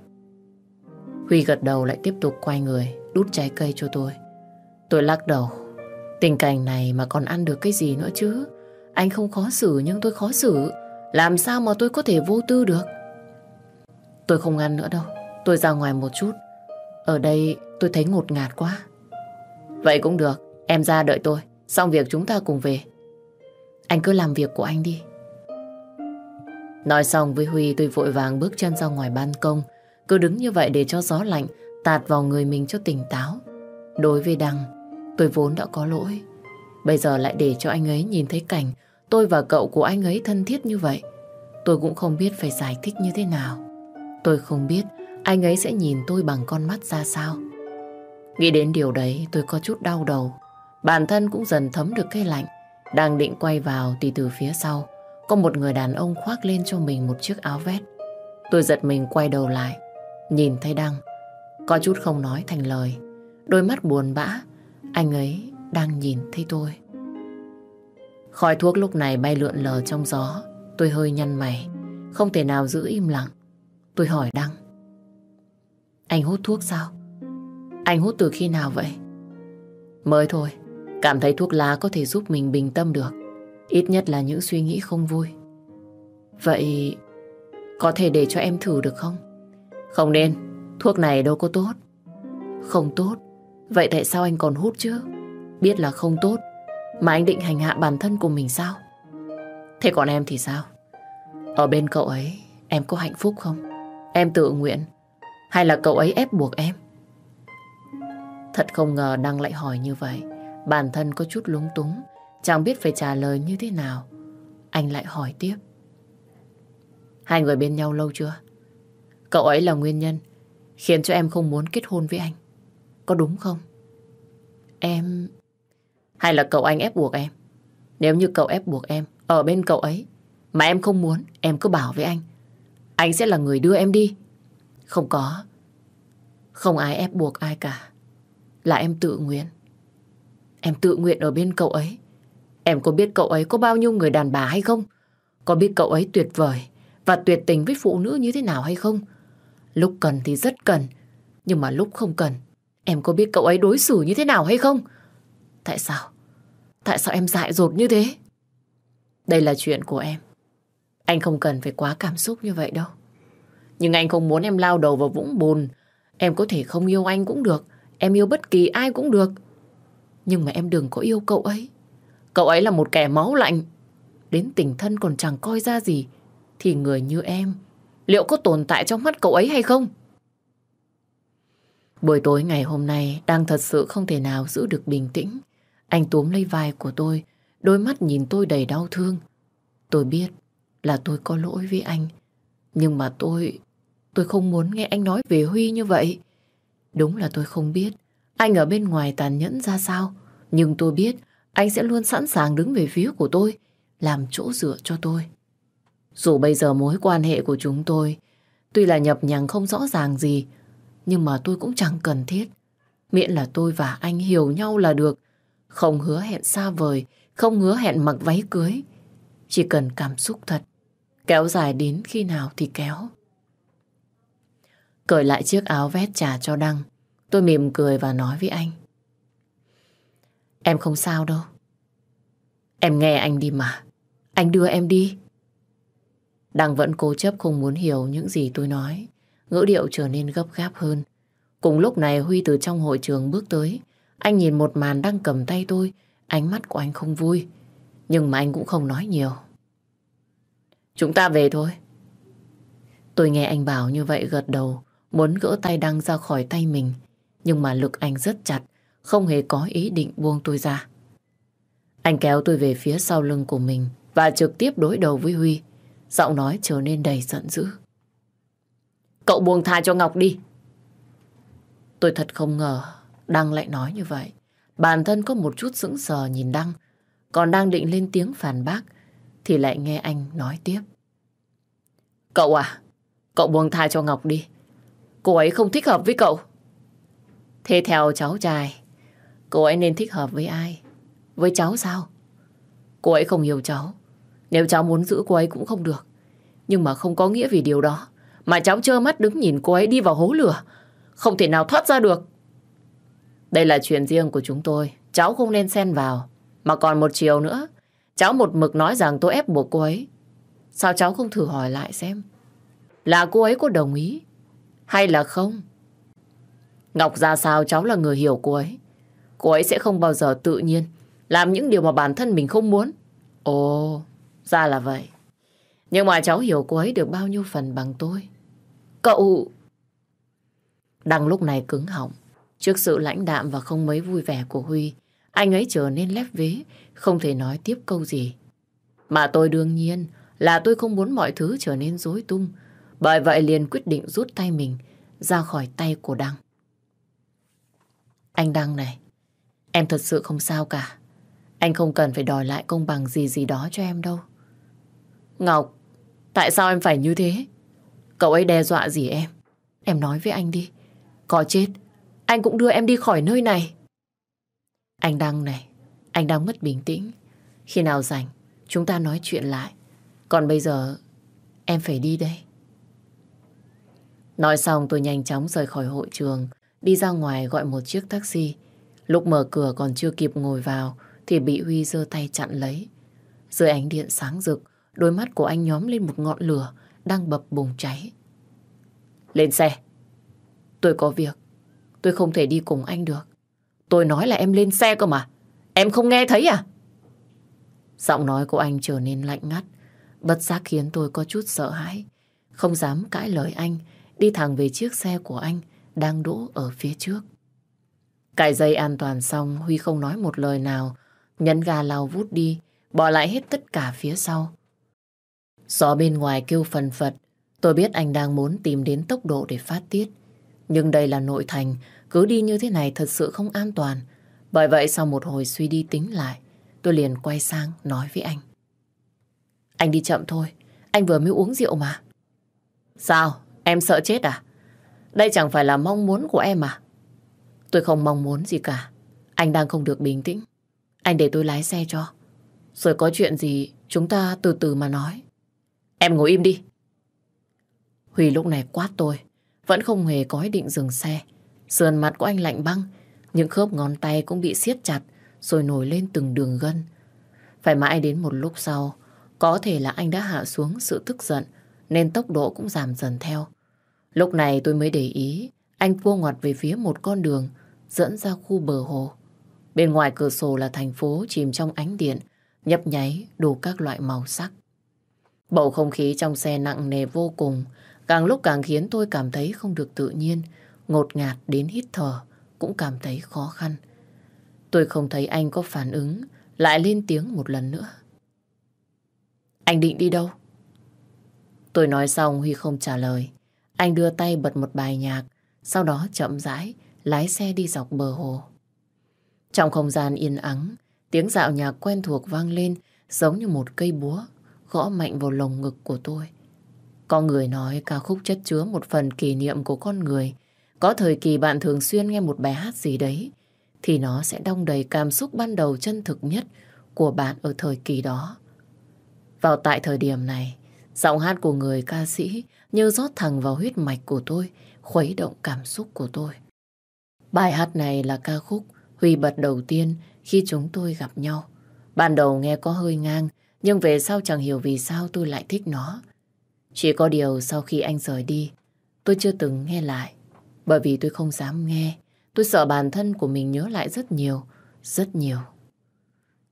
Huy gật đầu lại tiếp tục quay người, Đút trái cây cho tôi Tôi lắc đầu Tình cảnh này mà còn ăn được cái gì nữa chứ Anh không khó xử nhưng tôi khó xử Làm sao mà tôi có thể vô tư được Tôi không ăn nữa đâu. Tôi ra ngoài một chút. Ở đây tôi thấy ngột ngạt quá. Vậy cũng được. Em ra đợi tôi. Xong việc chúng ta cùng về. Anh cứ làm việc của anh đi. Nói xong với Huy tôi vội vàng bước chân ra ngoài ban công. Cứ đứng như vậy để cho gió lạnh tạt vào người mình cho tỉnh táo. Đối với Đăng, tôi vốn đã có lỗi. Bây giờ lại để cho anh ấy nhìn thấy cảnh tôi và cậu của anh ấy thân thiết như vậy. Tôi cũng không biết phải giải thích như thế nào. Tôi không biết anh ấy sẽ nhìn tôi bằng con mắt ra sao. Nghĩ đến điều đấy tôi có chút đau đầu. Bản thân cũng dần thấm được cái lạnh. Đang định quay vào thì từ phía sau có một người đàn ông khoác lên cho mình một chiếc áo vest. Tôi giật mình quay đầu lại, nhìn thấy Đăng. Có chút không nói thành lời. Đôi mắt buồn bã, anh ấy đang nhìn thấy tôi. Khói thuốc lúc này bay lượn lờ trong gió. Tôi hơi nhăn mày, không thể nào giữ im lặng. Tôi hỏi Đăng. Anh hút thuốc sao? Anh hút từ khi nào vậy? Mới thôi, cảm thấy thuốc lá có thể giúp mình bình tâm được. Ít nhất là những suy nghĩ không vui. Vậy có thể để cho em thử được không? Không nên, thuốc này đâu có tốt. Không tốt, vậy tại sao anh còn hút chứ? Biết là không tốt, mà anh định hành hạ bản thân của mình sao? Thế còn em thì sao? Ở bên cậu ấy, em có hạnh phúc không? Em tự nguyện, hay là cậu ấy ép buộc em? Thật không ngờ Đăng lại hỏi như vậy. Bản thân có chút lúng túng, chẳng biết phải trả lời như thế nào. Anh lại hỏi tiếp. Hai người bên nhau lâu chưa? Cậu ấy là nguyên nhân khiến cho em không muốn kết hôn với anh. Có đúng không? Em... Hay là cậu anh ép buộc em? Nếu như cậu ép buộc em ở bên cậu ấy mà em không muốn, em cứ bảo với anh. Anh sẽ là người đưa em đi. Không có. Không ai ép buộc ai cả. Là em tự nguyện. Em tự nguyện ở bên cậu ấy. Em có biết cậu ấy có bao nhiêu người đàn bà hay không? Có biết cậu ấy tuyệt vời và tuyệt tình với phụ nữ như thế nào hay không? Lúc cần thì rất cần, nhưng mà lúc không cần, em có biết cậu ấy đối xử như thế nào hay không? Tại sao? Tại sao em dại dột như thế? Đây là chuyện của em. Anh không cần phải quá cảm xúc như vậy đâu. Nhưng anh không muốn em lao đầu vào vũng bùn. Em có thể không yêu anh cũng được. Em yêu bất kỳ ai cũng được. Nhưng mà em đừng có yêu cậu ấy. Cậu ấy là một kẻ máu lạnh. Đến tình thân còn chẳng coi ra gì. Thì người như em, liệu có tồn tại trong mắt cậu ấy hay không? Buổi tối ngày hôm nay đang thật sự không thể nào giữ được bình tĩnh. Anh túm lấy vai của tôi, đôi mắt nhìn tôi đầy đau thương. Tôi biết là tôi có lỗi với anh. Nhưng mà tôi... Tôi không muốn nghe anh nói về Huy như vậy. Đúng là tôi không biết anh ở bên ngoài tàn nhẫn ra sao. Nhưng tôi biết anh sẽ luôn sẵn sàng đứng về phía của tôi, làm chỗ dựa cho tôi. Dù bây giờ mối quan hệ của chúng tôi tuy là nhập nhằng không rõ ràng gì, nhưng mà tôi cũng chẳng cần thiết. Miễn là tôi và anh hiểu nhau là được. Không hứa hẹn xa vời, không hứa hẹn mặc váy cưới. Chỉ cần cảm xúc thật. Kéo dài đến khi nào thì kéo. Cởi lại chiếc áo vest trả cho Đăng. Tôi mỉm cười và nói với anh. Em không sao đâu. Em nghe anh đi mà. Anh đưa em đi. Đăng vẫn cố chấp không muốn hiểu những gì tôi nói. Ngữ điệu trở nên gấp gáp hơn. Cùng lúc này Huy từ trong hội trường bước tới. Anh nhìn một màn đang cầm tay tôi. Ánh mắt của anh không vui. Nhưng mà anh cũng không nói nhiều. Chúng ta về thôi. Tôi nghe anh bảo như vậy gật đầu. Muốn gỡ tay Đăng ra khỏi tay mình. Nhưng mà lực anh rất chặt. Không hề có ý định buông tôi ra. Anh kéo tôi về phía sau lưng của mình và trực tiếp đối đầu với Huy. Giọng nói trở nên đầy giận dữ. Cậu buông tha cho Ngọc đi. Tôi thật không ngờ Đăng lại nói như vậy. Bản thân có một chút sững sờ nhìn Đăng. Còn đang định lên tiếng phản bác thì lại nghe anh nói tiếp. Cậu à, cậu buông tha cho Ngọc đi. Cô ấy không thích hợp với cậu. Thế theo cháu trai, cô ấy nên thích hợp với ai? Với cháu sao? Cô ấy không hiểu cháu. Nếu cháu muốn giữ cô ấy cũng không được. Nhưng mà không có nghĩa vì điều đó. Mà cháu trơ mắt đứng nhìn cô ấy đi vào hố lửa. Không thể nào thoát ra được. Đây là chuyện riêng của chúng tôi. Cháu không nên xen vào. Mà còn một chiều nữa. Cháu một mực nói rằng tôi ép buộc cô ấy. Sao cháu không thử hỏi lại xem? Là cô ấy có đồng ý? Hay là không? Ngọc ra sao cháu là người hiểu cô ấy. Cô ấy sẽ không bao giờ tự nhiên làm những điều mà bản thân mình không muốn. Ồ, ra là vậy. Nhưng mà cháu hiểu cô ấy được bao nhiêu phần bằng tôi. Cậu... Đăng lúc này cứng họng. Trước sự lãnh đạm và không mấy vui vẻ của Huy, anh ấy trở nên lép vế, không thể nói tiếp câu gì. Mà tôi đương nhiên là tôi không muốn mọi thứ trở nên rối tung. Bởi vậy liền quyết định rút tay mình ra khỏi tay của Đăng. Anh Đăng này, em thật sự không sao cả. Anh không cần phải đòi lại công bằng gì gì đó cho em đâu. Ngọc, tại sao em phải như thế? Cậu ấy đe dọa gì em? Em nói với anh đi. Có chết, anh cũng đưa em đi khỏi nơi này. Anh Đăng này, anh đang mất bình tĩnh. Khi nào rảnh, chúng ta nói chuyện lại. Còn bây giờ, em phải đi đây. Nói xong tôi nhanh chóng rời khỏi hội trường, đi ra ngoài gọi một chiếc taxi. Lúc mở cửa còn chưa kịp ngồi vào, thì bị Huy giơ tay chặn lấy. Dưới ánh điện sáng rực, đôi mắt của anh nhóm lên một ngọn lửa đang bập bùng cháy. Lên xe. Tôi có việc. Tôi không thể đi cùng anh được. Tôi nói là em lên xe cơ mà. Em không nghe thấy à? Giọng nói của anh trở nên lạnh ngắt, bất giác khiến tôi có chút sợ hãi. Không dám cãi lời anh, đi thẳng về chiếc xe của anh đang đỗ ở phía trước. Cài dây an toàn xong, Huy không nói một lời nào, nhấn ga lao vút đi, bỏ lại hết tất cả phía sau. Gió bên ngoài kêu phần phật, tôi biết anh đang muốn tìm đến tốc độ để phát tiết. Nhưng đây là nội thành, cứ đi như thế này thật sự không an toàn. Bởi vậy sau một hồi suy đi tính lại, tôi liền quay sang nói với anh. Anh đi chậm thôi, anh vừa mới uống rượu mà. Sao? Em sợ chết à? Đây chẳng phải là mong muốn của em à? Tôi không mong muốn gì cả. Anh đang không được bình tĩnh. Anh để tôi lái xe cho. Rồi có chuyện gì chúng ta từ từ mà nói. Em ngồi im đi. Huy lúc này quát tôi. Vẫn không hề có ý định dừng xe. Sườn mặt của anh lạnh băng. Những khớp ngón tay cũng bị siết chặt rồi nổi lên từng đường gân. Phải mãi đến một lúc sau, có thể là anh đã hạ xuống sự tức giận nên tốc độ cũng giảm dần theo. Lúc này tôi mới để ý anh cua ngoặt về phía một con đường dẫn ra khu bờ hồ. Bên ngoài cửa sổ là thành phố chìm trong ánh điện, nhấp nháy đủ các loại màu sắc. Bầu không khí trong xe nặng nề vô cùng, càng lúc càng khiến tôi cảm thấy không được tự nhiên, ngột ngạt đến hít thở, cũng cảm thấy khó khăn. Tôi không thấy anh có phản ứng, lại lên tiếng một lần nữa. Anh định đi đâu? Tôi nói xong Huy không trả lời. Anh đưa tay bật một bài nhạc, sau đó chậm rãi lái xe đi dọc bờ hồ. Trong không gian yên ắng, tiếng dạo nhạc quen thuộc vang lên giống như một cây búa gõ mạnh vào lồng ngực của tôi. Có người nói ca khúc chất chứa một phần kỷ niệm của con người. Có thời kỳ bạn thường xuyên nghe một bài hát gì đấy, thì nó sẽ đong đầy cảm xúc ban đầu chân thực nhất của bạn ở thời kỳ đó. Vào tại thời điểm này, giọng hát của người ca sĩ như rót thẳng vào huyết mạch của tôi, khuấy động cảm xúc của tôi. Bài hát này là ca khúc Huy bật đầu tiên khi chúng tôi gặp nhau. Ban đầu nghe có hơi ngang, nhưng về sau chẳng hiểu vì sao tôi lại thích nó. Chỉ có điều sau khi anh rời đi, tôi chưa từng nghe lại. Bởi vì tôi không dám nghe. Tôi sợ bản thân của mình nhớ lại rất nhiều, rất nhiều.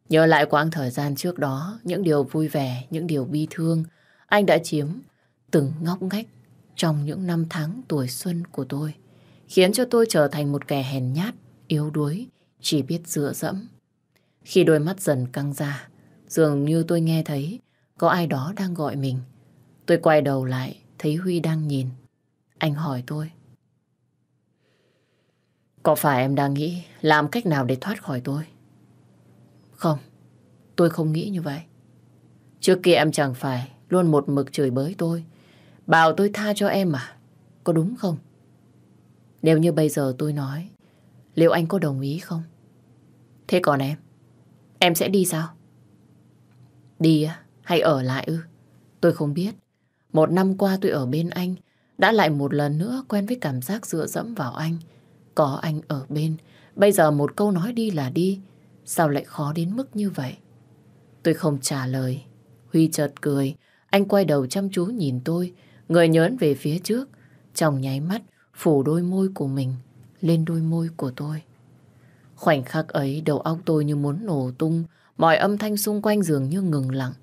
Nhớ lại quãng thời gian trước đó, những điều vui vẻ, những điều bi thương, anh đã chiếm từng ngóc ngách trong những năm tháng tuổi xuân của tôi, khiến cho tôi trở thành một kẻ hèn nhát, yếu đuối, chỉ biết dựa dẫm. Khi đôi mắt dần căng ra, dường như tôi nghe thấy có ai đó đang gọi mình. Tôi quay đầu lại, thấy Huy đang nhìn. Anh hỏi tôi. Có phải em đang nghĩ làm cách nào để thoát khỏi tôi? Không, tôi không nghĩ như vậy. Trước kia em chẳng phải luôn một mực chửi bới tôi. Bảo tôi tha cho em à? Có đúng không? Nếu như bây giờ tôi nói, liệu anh có đồng ý không? Thế còn em? Em sẽ đi sao? Đi á? Hay ở lại ư? Tôi không biết. Một năm qua tôi ở bên anh, đã lại một lần nữa quen với cảm giác dựa dẫm vào anh. Có anh ở bên, bây giờ một câu nói đi là đi, sao lại khó đến mức như vậy? Tôi không trả lời. Huy chợt cười, anh quay đầu chăm chú nhìn tôi, người nhớn về phía trước, chồng nháy mắt phủ đôi môi của mình lên đôi môi của tôi. Khoảnh khắc ấy đầu óc tôi như muốn nổ tung, mọi âm thanh xung quanh dường như ngừng lặng.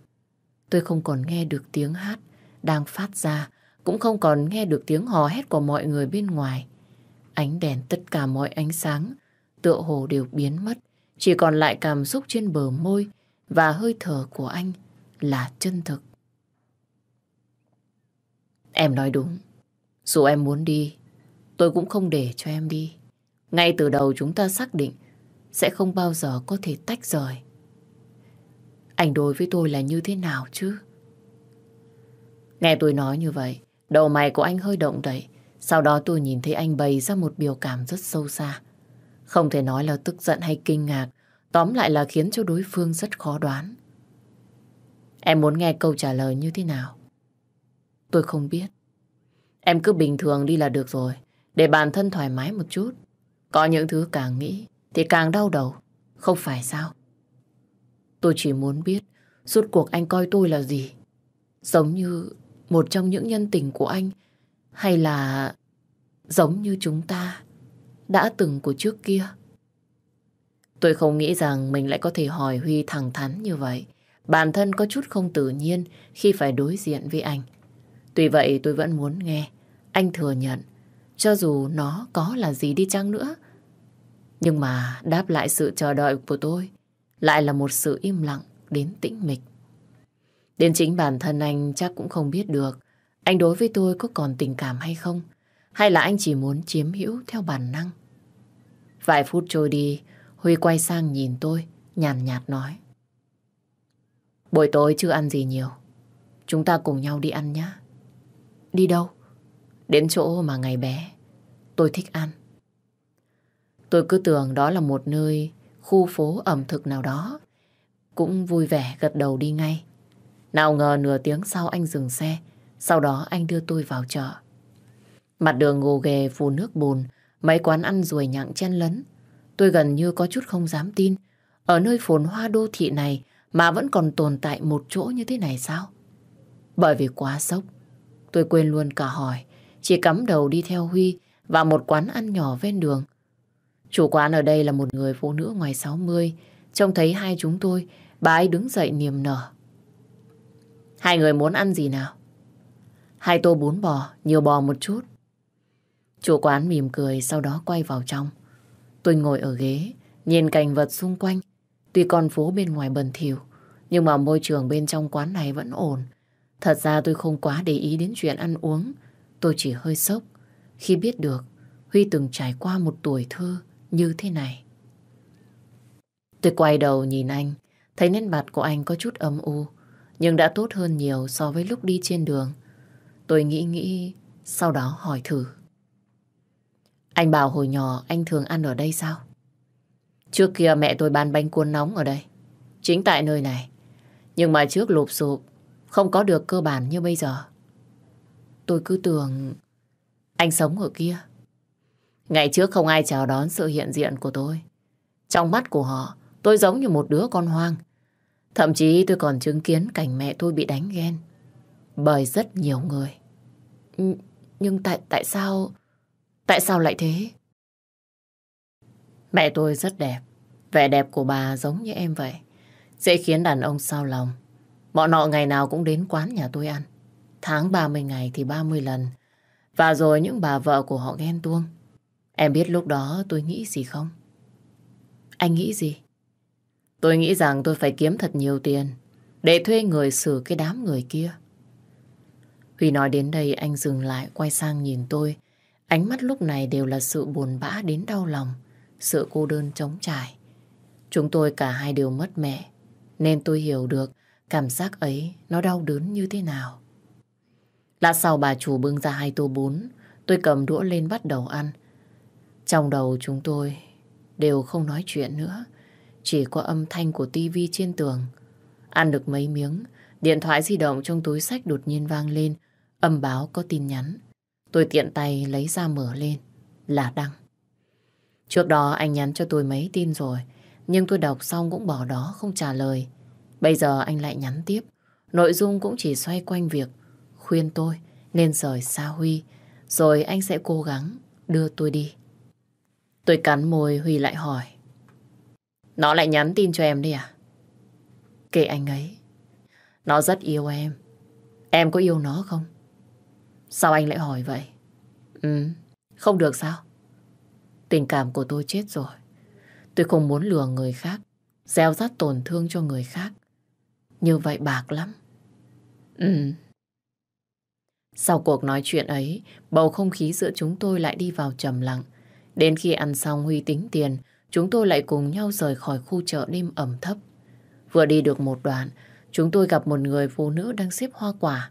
Tôi không còn nghe được tiếng hát đang phát ra, cũng không còn nghe được tiếng hò hét của mọi người bên ngoài. Ánh đèn tất cả mọi ánh sáng tựa hồ đều biến mất, chỉ còn lại cảm xúc trên bờ môi và hơi thở của anh là chân thực. Em nói đúng. Dù em muốn đi, tôi cũng không để cho em đi. Ngay từ đầu chúng ta xác định sẽ không bao giờ có thể tách rời. Anh đối với tôi là như thế nào chứ? Nghe tôi nói như vậy, đầu mày của anh hơi động đậy. Sau đó tôi nhìn thấy anh bày ra một biểu cảm rất sâu xa. Không thể nói là tức giận hay kinh ngạc, tóm lại là khiến cho đối phương rất khó đoán. Em muốn nghe câu trả lời như thế nào? Tôi không biết. Em cứ bình thường đi là được rồi, để bản thân thoải mái một chút. Có những thứ càng nghĩ thì càng đau đầu, không phải sao? Tôi chỉ muốn biết suốt cuộc anh coi tôi là gì? Giống như một trong những nhân tình của anh hay là giống như chúng ta đã từng của trước kia? Tôi không nghĩ rằng mình lại có thể hỏi Huy thẳng thắn như vậy. Bản thân có chút không tự nhiên khi phải đối diện với anh. Tuy vậy tôi vẫn muốn nghe anh thừa nhận, cho dù nó có là gì đi chăng nữa. Nhưng mà đáp lại sự chờ đợi của tôi lại là một sự im lặng đến tĩnh mịch. Đến chính bản thân anh chắc cũng không biết được anh đối với tôi có còn tình cảm hay không, hay là anh chỉ muốn chiếm hữu theo bản năng. Vài phút trôi đi, Huy quay sang nhìn tôi, nhàn nhạt nói Buổi tối chưa ăn gì nhiều, Chúng ta cùng nhau đi ăn nhé Đi đâu? Đến chỗ mà ngày bé tôi thích ăn. Tôi cứ tưởng đó là một nơi khu phố ẩm thực nào đó. Cũng vui vẻ gật đầu đi ngay. Nào ngờ nửa tiếng sau anh dừng xe, sau đó anh đưa tôi vào chợ. Mặt đường gồ ghề phù nước bùn, mấy quán ăn ruồi nhặng chen lấn. Tôi gần như có chút không dám tin. Ở nơi phồn hoa đô thị này mà vẫn còn tồn tại một chỗ như thế này sao? Bởi vì quá sốc, tôi quên luôn cả hỏi. Chỉ cắm đầu đi theo Huy vào một quán ăn nhỏ ven đường. Chủ quán ở đây là một người phụ nữ ngoài 60. Trông thấy hai chúng tôi, bà ấy đứng dậy niềm nở. Hai người muốn ăn gì nào? Hai tô bún bò, nhiều bò một chút. Chủ quán mỉm cười sau đó quay vào trong. Tôi ngồi ở ghế, nhìn cảnh vật xung quanh. Tuy con phố bên ngoài bẩn thỉu, nhưng mà môi trường bên trong quán này vẫn ổn. Thật ra tôi không quá để ý đến chuyện ăn uống. Tôi chỉ hơi sốc khi biết được Huy từng trải qua một tuổi thơ như thế này. Tôi quay đầu nhìn anh, thấy nét mặt của anh có chút âm u, nhưng đã tốt hơn nhiều so với lúc đi trên đường. Tôi nghĩ nghĩ, sau đó hỏi thử. Anh bảo hồi nhỏ anh thường ăn ở đây sao? Trước kia mẹ tôi bán bánh cuốn nóng ở đây, chính tại nơi này. Nhưng mà trước lụp sụp, không có được cơ bản như bây giờ. Tôi cứ tưởng anh sống ở kia. Ngày trước không ai chào đón sự hiện diện của tôi. Trong mắt của họ, tôi giống như một đứa con hoang. Thậm chí tôi còn chứng kiến cảnh mẹ tôi bị đánh ghen. Bởi rất nhiều người. Nhưng tại tại sao... Tại sao lại thế? Mẹ tôi rất đẹp. Vẻ đẹp của bà giống như em vậy. Dễ khiến đàn ông sao lòng. Bọn họ ngày nào cũng đến quán nhà tôi ăn. Tháng 30 ngày thì 30 lần. Và rồi những bà vợ của họ ghen tuông. Em biết lúc đó tôi nghĩ gì không? Anh nghĩ gì? Tôi nghĩ rằng tôi phải kiếm thật nhiều tiền để thuê người xử cái đám người kia. Huy nói đến đây anh dừng lại quay sang nhìn tôi. Ánh mắt lúc này đều là sự buồn bã đến đau lòng, sự cô đơn trống trải. Chúng tôi cả hai đều mất mẹ, nên tôi hiểu được cảm giác ấy nó đau đớn như thế nào. Lát sau bà chủ bưng ra hai tô bún, tôi cầm đũa lên bắt đầu ăn. Trong đầu chúng tôi đều không nói chuyện nữa, chỉ có âm thanh của tivi trên tường. Ăn được mấy miếng, điện thoại di động trong túi sách đột nhiên vang lên, âm báo có tin nhắn. Tôi tiện tay lấy ra mở lên, là Đăng. Trước đó anh nhắn cho tôi mấy tin rồi, nhưng tôi đọc xong cũng bỏ đó không trả lời. Bây giờ anh lại nhắn tiếp, nội dung cũng chỉ xoay quanh việc khuyên tôi nên rời xa Huy, rồi anh sẽ cố gắng đưa tôi đi. Tôi cắn môi Huy lại hỏi. Nó lại nhắn tin cho em đi à? Kệ anh ấy. Nó rất yêu em. Em có yêu nó không? Sao anh lại hỏi vậy? Ừ, không được sao? Tình cảm của tôi chết rồi. Tôi không muốn lừa người khác, gieo rắt tổn thương cho người khác. Như vậy bạc lắm. Ừ. Sau cuộc nói chuyện ấy, bầu không khí giữa chúng tôi lại đi vào trầm lặng. Đến khi ăn xong Huy tính tiền, chúng tôi lại cùng nhau rời khỏi khu chợ đêm ẩm thấp. Vừa đi được một đoạn, chúng tôi gặp một người phụ nữ đang xếp hoa quả.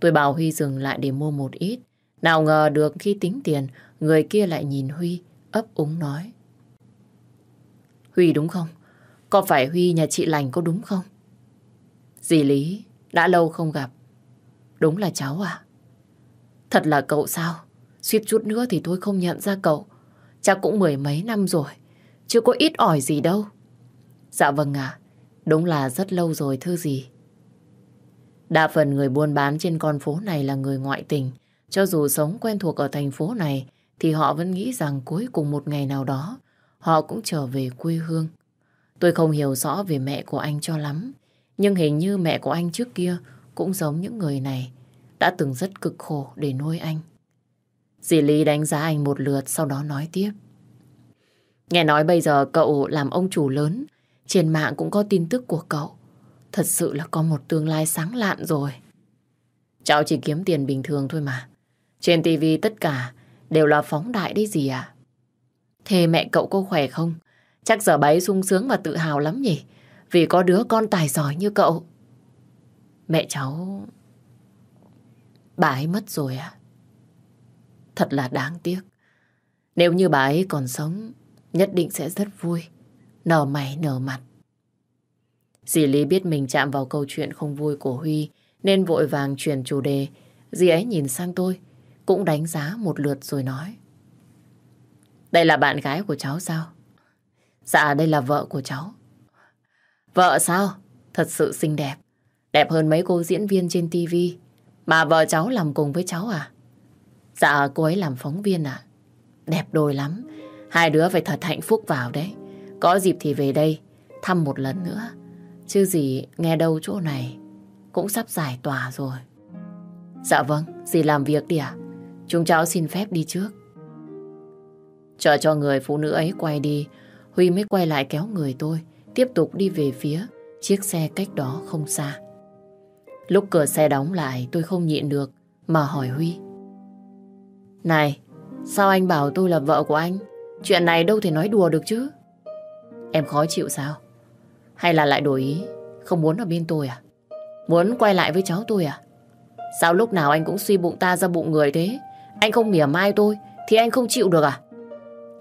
Tôi bảo Huy dừng lại để mua một ít. Nào ngờ được khi tính tiền, người kia lại nhìn Huy, ấp úng nói. Huy đúng không? Có phải Huy nhà chị lành có đúng không? Dì Lý, đã lâu không gặp. Đúng là cháu à? Thật là cậu sao? Suýt chút nữa thì tôi không nhận ra cậu. Chắc cũng mười mấy năm rồi. Chưa có ít ỏi gì đâu. Dạ vâng ạ. đúng là rất lâu rồi thưa gì. Đa phần người buôn bán trên con phố này là người ngoại tình. Cho dù sống quen thuộc ở thành phố này thì họ vẫn nghĩ rằng cuối cùng một ngày nào đó họ cũng trở về quê hương. Tôi không hiểu rõ về mẹ của anh cho lắm. Nhưng hình như mẹ của anh trước kia cũng giống những người này đã từng rất cực khổ để nuôi anh. Dì Lý đánh giá anh một lượt sau đó nói tiếp. Nghe nói bây giờ cậu làm ông chủ lớn, trên mạng cũng có tin tức của cậu. Thật sự là có một tương lai sáng lạn rồi. Cháu chỉ kiếm tiền bình thường thôi mà. Trên tivi tất cả đều là phóng đại đấy gì à? Thế mẹ cậu có khỏe không? Chắc giờ bấy sung sướng và tự hào lắm nhỉ? Vì có đứa con tài giỏi như cậu. Mẹ cháu... Bà ấy mất rồi à? Thật là đáng tiếc. Nếu như bà ấy còn sống, nhất định sẽ rất vui. Nở mày nở mặt. Dì Lý biết mình chạm vào câu chuyện không vui của Huy, nên vội vàng chuyển chủ đề. Dì ấy nhìn sang tôi, cũng đánh giá một lượt rồi nói. Đây là bạn gái của cháu sao? Dạ, đây là vợ của cháu. Vợ sao? Thật sự xinh đẹp. Đẹp hơn mấy cô diễn viên trên tivi Mà vợ cháu làm cùng với cháu à? Dạ, cô ấy làm phóng viên à? Đẹp đôi lắm. Hai đứa phải thật hạnh phúc vào đấy. Có dịp thì về đây thăm một lần nữa. Chứ gì nghe đâu chỗ này cũng sắp giải tỏa rồi. Dạ vâng, dì làm việc đi ạ. Chúng cháu xin phép đi trước. Chờ cho người phụ nữ ấy quay đi, Huy mới quay lại kéo người tôi, tiếp tục đi về phía chiếc xe cách đó không xa. Lúc cửa xe đóng lại tôi không nhịn được mà hỏi Huy. Này, sao anh bảo tôi là vợ của anh? Chuyện này đâu thể nói đùa được chứ. Em khó chịu sao? Hay là lại đổi ý, không muốn ở bên tôi à? Muốn quay lại với cháu tôi à? Sao lúc nào anh cũng suy bụng ta ra bụng người thế? Anh không mỉa mai tôi thì anh không chịu được à?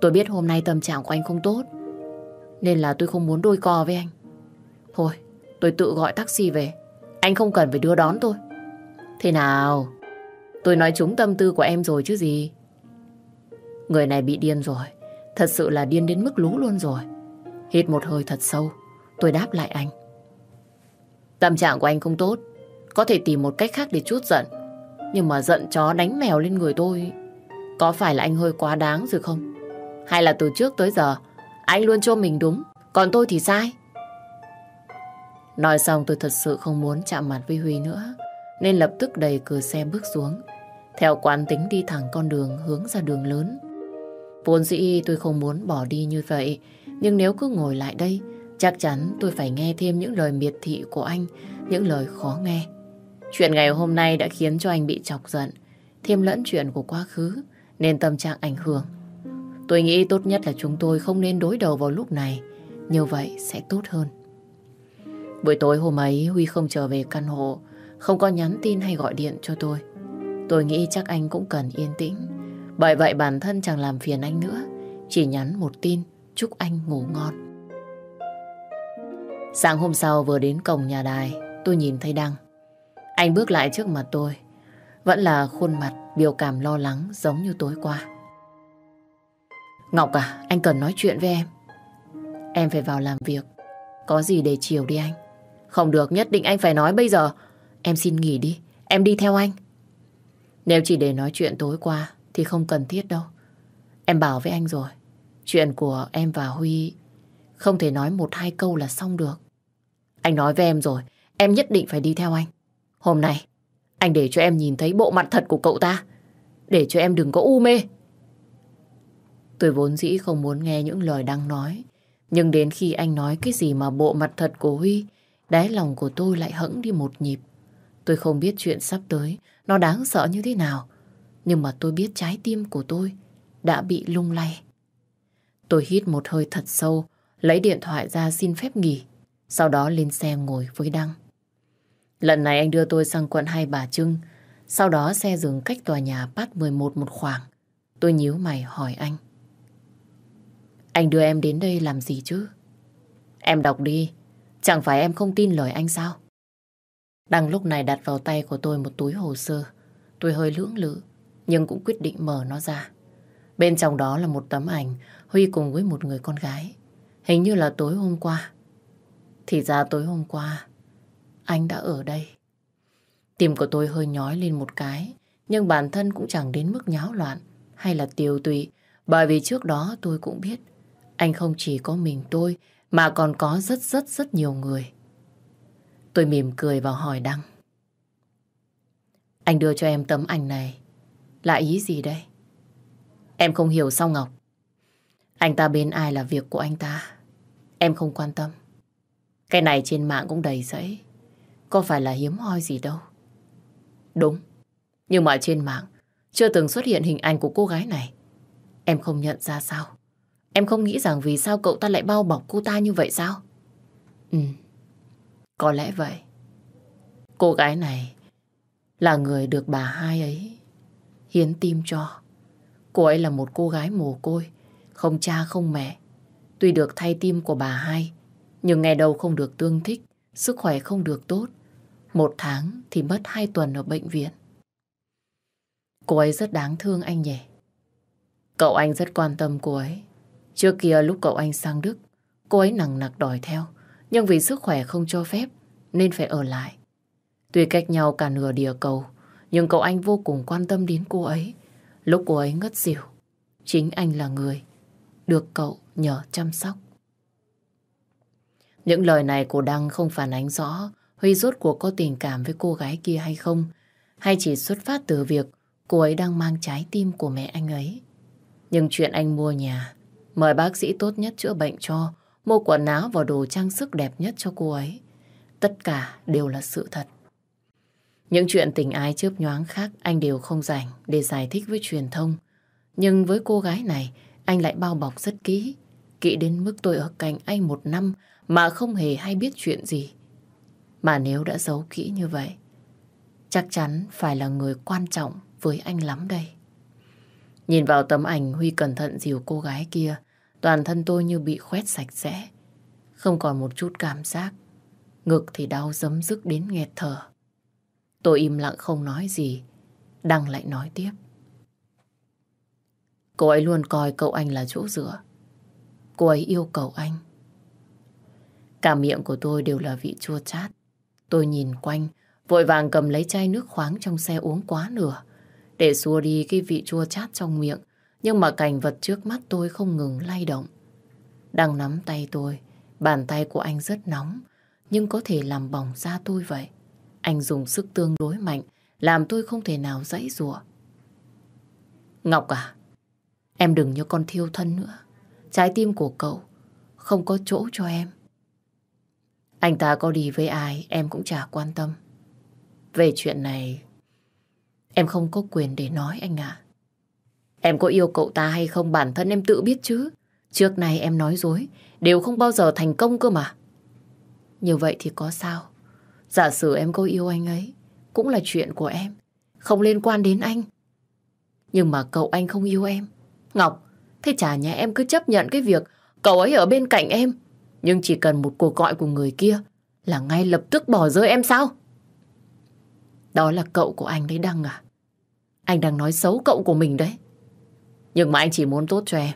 Tôi biết hôm nay tâm trạng của anh không tốt nên là tôi không muốn đôi co với anh. Thôi, tôi tự gọi taxi về. Anh không cần phải đưa đón tôi. Thế nào? Tôi nói trúng tâm tư của em rồi chứ gì? Người này bị điên rồi. Thật sự là điên đến mức lú luôn rồi. Hít một hơi thật sâu, Tôi đáp lại anh. Tâm trạng của anh không tốt. Có thể tìm một cách khác để chút giận. Nhưng mà giận chó đánh mèo lên người tôi, Có phải là anh hơi quá đáng rồi không? Hay là từ trước tới giờ anh luôn cho mình đúng, còn tôi thì sai? Nói xong tôi thật sự không muốn chạm mặt với Huy nữa, nên lập tức đẩy cửa xe bước xuống. Theo quán tính đi thẳng con đường hướng ra đường lớn. Vốn dĩ tôi không muốn bỏ đi như vậy, nhưng nếu cứ ngồi lại đây, chắc chắn tôi phải nghe thêm những lời miệt thị của anh, những lời khó nghe. Chuyện ngày hôm nay đã khiến cho anh bị chọc giận, thêm lẫn chuyện của quá khứ, nên tâm trạng ảnh hưởng. Tôi nghĩ tốt nhất là chúng tôi không nên đối đầu vào lúc này. Như vậy sẽ tốt hơn. Buổi tối hôm ấy Huy không trở về căn hộ, không có nhắn tin hay gọi điện cho tôi. Tôi nghĩ chắc anh cũng cần yên tĩnh. Bởi vậy bản thân chẳng làm phiền anh nữa, chỉ nhắn một tin chúc anh ngủ ngon. Sáng hôm sau vừa đến cổng nhà đài, tôi nhìn thấy Đăng. Anh bước lại trước mặt tôi, vẫn là khuôn mặt biểu cảm lo lắng giống như tối qua. Ngọc à, anh cần nói chuyện với em. Em phải vào làm việc. Có gì để chiều đi anh. Không được, nhất định anh phải nói bây giờ. Em xin nghỉ đi, em đi theo anh. Nếu chỉ để nói chuyện tối qua thì không cần thiết đâu. Em bảo với anh rồi. Chuyện của em và Huy không thể nói một hai câu là xong được. Anh nói với em rồi, em nhất định phải đi theo anh. Hôm nay, anh để cho em nhìn thấy bộ mặt thật của cậu ta. Để cho em đừng có u mê. Tôi vốn dĩ không muốn nghe những lời đang nói. Nhưng đến khi anh nói cái gì mà bộ mặt thật của Huy đáy lòng của tôi lại hững đi một nhịp. Tôi không biết chuyện sắp tới nó đáng sợ như thế nào, nhưng mà tôi biết trái tim của tôi đã bị lung lay. Tôi hít một hơi thật sâu, lấy điện thoại ra xin phép nghỉ, sau đó lên xe ngồi với Đăng. Lần này anh đưa tôi sang quận Hai Bà Trưng, sau đó xe dừng cách tòa nhà Pat 11 một khoảng. Tôi nhíu mày hỏi anh. Anh đưa em đến đây làm gì chứ? Em đọc đi, chẳng phải em không tin lời anh sao? Đăng lúc này đặt vào tay của tôi một túi hồ sơ. Tôi hơi lưỡng lự, nhưng cũng quyết định mở nó ra. Bên trong đó là một tấm ảnh Huy cùng với một người con gái. Hình như là tối hôm qua. Thì ra tối hôm qua, anh đã ở đây. Tim của tôi hơi nhói lên một cái, nhưng bản thân cũng chẳng đến mức nháo loạn hay là tiêu tùy, bởi vì trước đó tôi cũng biết anh không chỉ có mình tôi, mà còn có rất rất rất nhiều người. Tôi mỉm cười và hỏi Đăng. Anh đưa cho em tấm ảnh này là ý gì đây? Em không hiểu sao Ngọc? Anh ta bên ai là việc của anh ta. Em không quan tâm. Cái này trên mạng cũng đầy rẫy Có phải là hiếm hoi gì đâu. Đúng. Nhưng mà trên mạng, chưa từng xuất hiện hình ảnh của cô gái này. Em không nhận ra sao? Em không nghĩ rằng vì sao cậu ta lại bao bọc cô ta như vậy sao? Ừ. Có lẽ vậy. Cô gái này là người được bà hai ấy hiến tim cho. Cô ấy là một cô gái mồ côi, không cha không mẹ. Tuy được thay tim của bà hai, nhưng ngày đầu không được tương thích, sức khỏe không được tốt. Một tháng thì mất hai tuần ở bệnh viện. Cô ấy rất đáng thương anh nhỉ. Cậu anh rất quan tâm cô ấy. Trước kia lúc cậu anh sang Đức, cô ấy nặng nặc đòi theo. Nhưng vì sức khỏe không cho phép nên phải ở lại. Tuy cách nhau cả nửa địa cầu, nhưng cậu anh vô cùng quan tâm đến cô ấy. Lúc cô ấy ngất xỉu, chính anh là người được cậu nhờ chăm sóc. Những lời này của Đăng không phản ánh rõ Huy rốt cuộc có tình cảm với cô gái kia hay không, hay chỉ xuất phát từ việc cô ấy đang mang trái tim của mẹ anh ấy. Nhưng chuyện anh mua nhà, mời bác sĩ tốt nhất chữa bệnh cho, mua quần áo và đồ trang sức đẹp nhất cho cô ấy. Tất cả đều là sự thật. Những chuyện tình ái chớp nhoáng khác anh đều không rảnh để giải thích với truyền thông. Nhưng với cô gái này, anh lại bao bọc rất kỹ. Kỹ đến mức tôi ở cạnh anh một năm mà không hề hay biết chuyện gì. Mà nếu đã giấu kỹ như vậy, chắc chắn phải là người quan trọng với anh lắm đây. Nhìn vào tấm ảnh Huy cẩn thận dìu cô gái kia, toàn thân tôi như bị khoét sạch sẽ. Không còn một chút cảm giác. Ngực thì đau dấm dứt đến nghẹt thở. Tôi im lặng không nói gì. Đăng lại nói tiếp. Cô ấy luôn coi cậu anh là chỗ dựa. Cô ấy yêu cầu anh. Cả miệng của tôi đều là vị chua chát. Tôi nhìn quanh, vội vàng cầm lấy chai nước khoáng trong xe uống quá nửa, để xua đi cái vị chua chát trong miệng. Nhưng mà cảnh vật trước mắt tôi không ngừng lay động. Đang nắm tay tôi, bàn tay của anh rất nóng, nhưng có thể làm bỏng da tôi vậy. Anh dùng sức tương đối mạnh, làm tôi không thể nào dãy rủa. Ngọc à, em đừng như con thiêu thân nữa. Trái tim của cậu không có chỗ cho em. Anh ta có đi với ai em cũng chả quan tâm. Về chuyện này, em không có quyền để nói anh ạ. Em có yêu cậu ta hay không bản thân em tự biết chứ. Trước này em nói dối, đều không bao giờ thành công cơ mà. Như vậy thì có sao? Giả sử em có yêu anh ấy, cũng là chuyện của em, không liên quan đến anh. Nhưng mà cậu anh không yêu em. Ngọc, thế chả nhà em cứ chấp nhận cái việc cậu ấy ở bên cạnh em nhưng chỉ cần một cuộc gọi của người kia là ngay lập tức bỏ rơi em sao? Đó là cậu của anh đấy Đăng à? Anh đang nói xấu cậu của mình đấy. Nhưng mà anh chỉ muốn tốt cho em.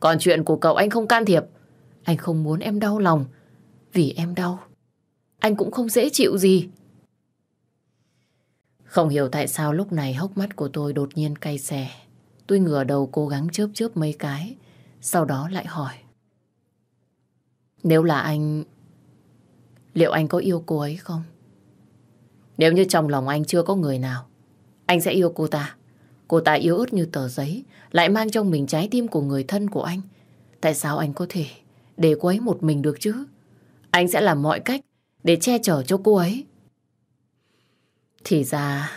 Còn chuyện của cậu anh không can thiệp. Anh không muốn em đau lòng. Vì em đau. Anh cũng không dễ chịu gì. Không hiểu tại sao lúc này hốc mắt của tôi đột nhiên cay xè. Tôi ngửa đầu cố gắng chớp chớp mấy cái. Sau đó lại hỏi. Nếu là anh... Liệu anh có yêu cô ấy không? Nếu như trong lòng anh chưa có người nào, anh sẽ yêu cô ta. Cô ta yếu ớt như tờ giấy, lại mang trong mình trái tim của người thân của anh. Tại sao anh có thể để cô ấy một mình được chứ? Anh sẽ làm mọi cách để che chở cho cô ấy. Thì ra,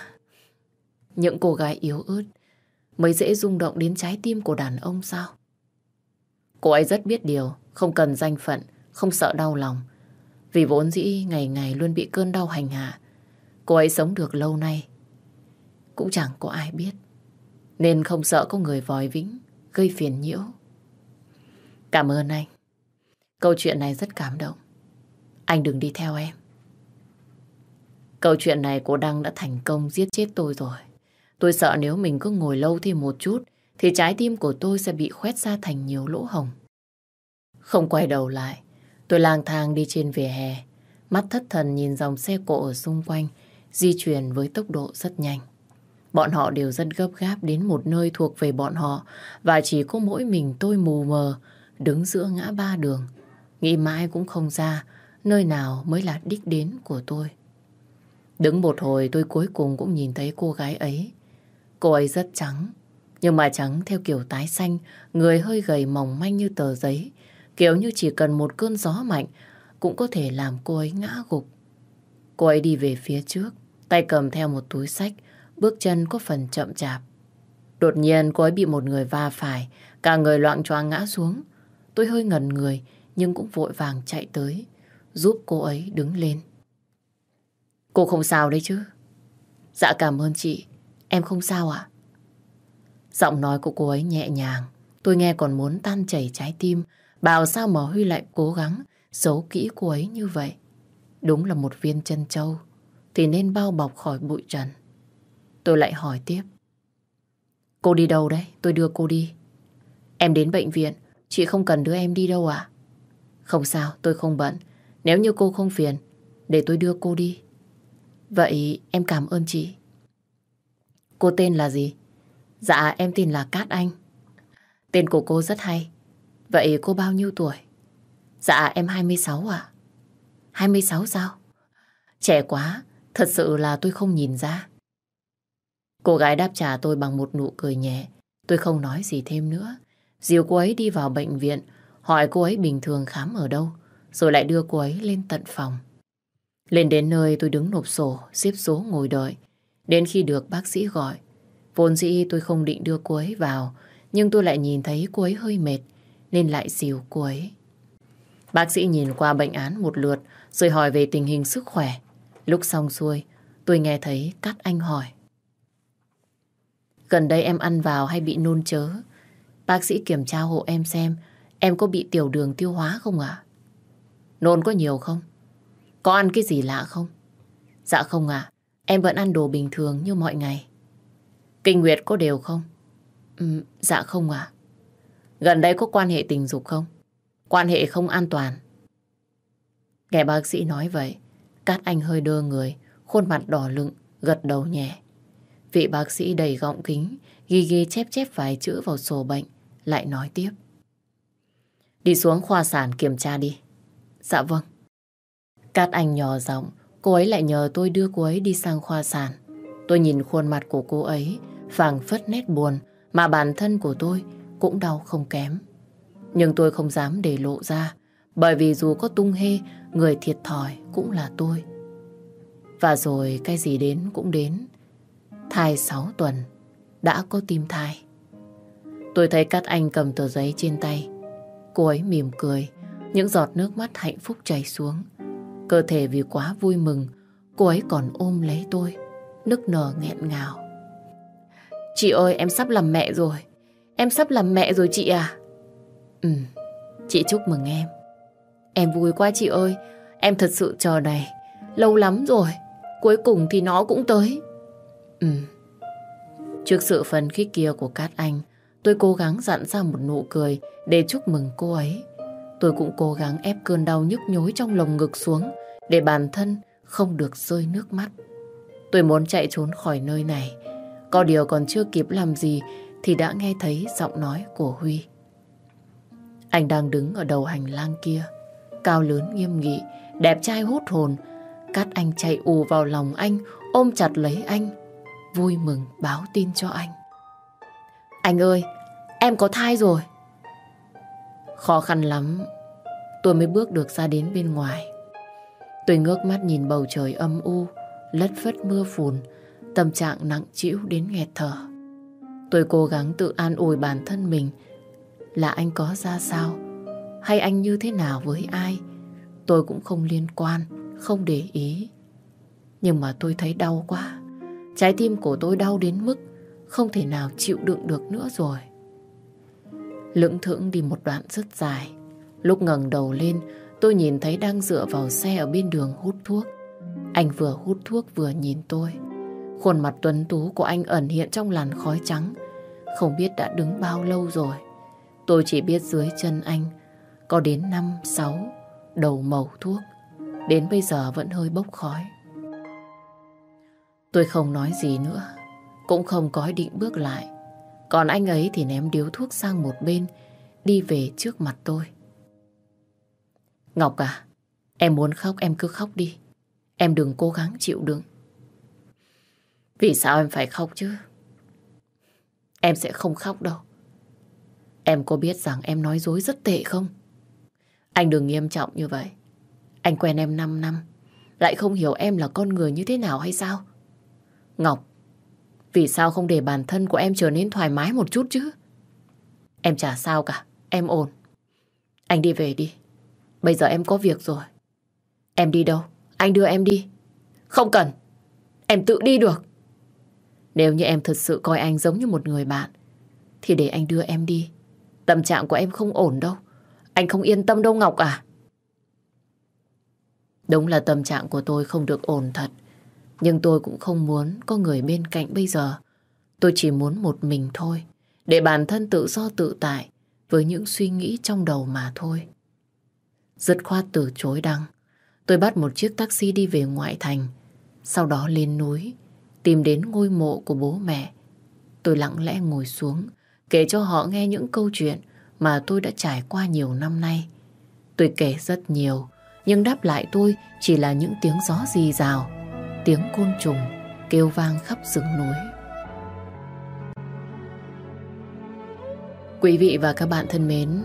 những cô gái yếu ớt mới dễ rung động đến trái tim của đàn ông sao? Cô ấy rất biết điều, không cần danh phận, không sợ đau lòng. Vì vốn dĩ ngày ngày luôn bị cơn đau hành hạ. Cô ấy sống được lâu nay. Cũng chẳng có ai biết. Nên không sợ có người vòi vĩnh, gây phiền nhiễu. Cảm ơn anh. Câu chuyện này rất cảm động. Anh đừng đi theo em. Câu chuyện này cô Đăng đã thành công giết chết tôi rồi. Tôi sợ nếu mình cứ ngồi lâu thêm một chút thì trái tim của tôi sẽ bị khoét ra thành nhiều lỗ hồng. Không quay đầu lại, tôi lang thang đi trên vỉa hè, mắt thất thần nhìn dòng xe cộ ở xung quanh, di chuyển với tốc độ rất nhanh. Bọn họ đều rất gấp gáp đến một nơi thuộc về bọn họ và chỉ có mỗi mình tôi mù mờ đứng giữa ngã ba đường. Nghĩ mãi cũng không ra nơi nào mới là đích đến của tôi. Đứng một hồi tôi cuối cùng cũng nhìn thấy cô gái ấy. Cô ấy rất trắng, nhưng mà trắng theo kiểu tái xanh, người hơi gầy mỏng manh như tờ giấy. Kiểu như chỉ cần một cơn gió mạnh cũng có thể làm cô ấy ngã gục. Cô ấy đi về phía trước, tay cầm theo một túi sách, bước chân có phần chậm chạp. Đột nhiên cô ấy bị một người va phải, cả người loạn choạng ngã xuống. Tôi hơi ngần người nhưng cũng vội vàng chạy tới, giúp cô ấy đứng lên. Cô không sao đấy chứ? Dạ cảm ơn chị, em không sao ạ? Giọng nói của cô ấy nhẹ nhàng, tôi nghe còn muốn tan chảy trái tim, bảo sao mà Huy lại cố gắng giấu kỹ cô ấy như vậy. Đúng là một viên chân châu, thì nên bao bọc khỏi bụi trần. Tôi lại hỏi tiếp. Cô đi đâu đấy? Tôi đưa cô đi. Em đến bệnh viện, chị không cần đưa em đi đâu à? Không sao, tôi không bận. Nếu như cô không phiền, để tôi đưa cô đi. Vậy em cảm ơn chị. Cô tên là gì? Dạ em tên là Cát Anh. Tên của cô rất hay. Vậy cô bao nhiêu tuổi? Dạ em 26 à? 26 sao? Trẻ quá, thật sự là tôi không nhìn ra. Cô gái đáp trả tôi bằng một nụ cười nhẹ. Tôi không nói gì thêm nữa. Dìu cô ấy đi vào bệnh viện, hỏi cô ấy bình thường khám ở đâu, rồi lại đưa cô ấy lên tận phòng. Lên đến nơi tôi đứng nộp sổ, xếp số ngồi đợi. Đến khi được bác sĩ gọi, vốn dĩ tôi không định đưa cô ấy vào, nhưng tôi lại nhìn thấy cô ấy hơi mệt, nên lại dìu cô ấy. Bác sĩ nhìn qua bệnh án một lượt, rồi hỏi về tình hình sức khỏe. Lúc xong xuôi, tôi nghe thấy Cát Anh hỏi. Gần đây em ăn vào hay bị nôn chớ? Bác sĩ kiểm tra hộ em xem em có bị tiểu đường tiêu hóa không ạ? Nôn có nhiều không? Có ăn cái gì lạ không? Dạ không ạ. Em vẫn ăn đồ bình thường như mọi ngày. Kinh nguyệt có đều không? Ừ, dạ không ạ. Gần đây có quan hệ tình dục không? Quan hệ không an toàn. Nghe bác sĩ nói vậy, Cát Anh hơi đơ người, khuôn mặt đỏ lựng, gật đầu nhẹ. Vị bác sĩ đầy gọng kính, ghi ghi chép chép vài chữ vào sổ bệnh, lại nói tiếp. Đi xuống khoa sản kiểm tra đi. Dạ vâng. Cát Anh nhỏ giọng, cô ấy lại nhờ tôi đưa cô ấy đi sang khoa sản. Tôi nhìn khuôn mặt của cô ấy, phảng phất nét buồn, mà bản thân của tôi cũng đau không kém. Nhưng tôi không dám để lộ ra, bởi vì dù có tung hê, người thiệt thòi cũng là tôi. Và rồi cái gì đến cũng đến. Thai 6 tuần, đã có tim thai. Tôi thấy Cát Anh cầm tờ giấy trên tay. Cô ấy mỉm cười, những giọt nước mắt hạnh phúc chảy xuống. Cơ thể vì quá vui mừng, cô ấy còn ôm lấy tôi, nức nở nghẹn ngào. Chị ơi, em sắp làm mẹ rồi. Em sắp làm mẹ rồi chị à? Ừ, chị chúc mừng em. Em vui quá chị ơi, em thật sự chờ này. Lâu lắm rồi, cuối cùng thì nó cũng tới. Ừ. Trước sự phấn khích kia của Cát Anh, tôi cố gắng dặn ra một nụ cười để chúc mừng cô ấy. Tôi cũng cố gắng ép cơn đau nhức nhối trong lồng ngực xuống để bản thân không được rơi nước mắt. Tôi muốn chạy trốn khỏi nơi này. Có điều còn chưa kịp làm gì thì đã nghe thấy giọng nói của Huy. Anh đang đứng ở đầu hành lang kia, cao lớn nghiêm nghị, đẹp trai hút hồn. Cát anh chạy ù vào lòng anh, ôm chặt lấy anh, vui mừng báo tin cho anh. Anh ơi, em có thai rồi. Khó khăn lắm, tôi mới bước được ra đến bên ngoài. Tôi ngước mắt nhìn bầu trời âm u, lất phất mưa phùn, tâm trạng nặng trĩu đến nghẹt thở. Tôi cố gắng tự an ủi bản thân mình là anh có ra sao, hay anh như thế nào với ai, tôi cũng không liên quan, không để ý. Nhưng mà tôi thấy đau quá. Trái tim của tôi đau đến mức không thể nào chịu đựng được nữa rồi. Lưỡng thưởng đi một đoạn rất dài. Lúc ngẩng đầu lên, tôi nhìn thấy đang dựa vào xe ở bên đường hút thuốc. Anh vừa hút thuốc vừa nhìn tôi. Khuôn mặt tuấn tú của anh ẩn hiện trong làn khói trắng. Không biết đã đứng bao lâu rồi. Tôi chỉ biết dưới chân anh có đến 5-6 đầu màu thuốc. Đến bây giờ vẫn hơi bốc khói. Tôi không nói gì nữa. Cũng không có ý định bước lại. Còn anh ấy thì ném điếu thuốc sang một bên, đi về trước mặt tôi. Ngọc à, em muốn khóc em cứ khóc đi. Em đừng cố gắng chịu đựng. Vì sao em phải khóc chứ? Em sẽ không khóc đâu. Em có biết rằng em nói dối rất tệ không? Anh đừng nghiêm trọng như vậy. Anh quen em 5 năm, lại không hiểu em là con người như thế nào hay sao? Ngọc, vì sao không để bản thân của em trở nên thoải mái một chút chứ? Em chả sao cả, em ổn. Anh đi về đi. Bây giờ em có việc rồi. Em đi đâu? Anh đưa em đi. Không cần. Em tự đi được. Nếu như em thật sự coi anh giống như một người bạn, thì để anh đưa em đi. Tâm trạng của em không ổn đâu. Anh không yên tâm đâu Ngọc à. Đúng là tâm trạng của tôi không được ổn thật. Nhưng tôi cũng không muốn có người bên cạnh bây giờ. Tôi chỉ muốn một mình thôi. Để bản thân tự do tự tại với những suy nghĩ trong đầu mà thôi. Dứt khoát từ chối đăng. Tôi bắt một chiếc taxi đi về ngoại thành. Sau đó lên núi, tìm đến ngôi mộ của bố mẹ. Tôi lặng lẽ ngồi xuống, kể cho họ nghe những câu chuyện mà tôi đã trải qua nhiều năm nay. Tôi kể rất nhiều, nhưng đáp lại tôi chỉ là những tiếng gió rì rào, tiếng côn trùng kêu vang khắp rừng núi. Quý vị và các bạn thân mến,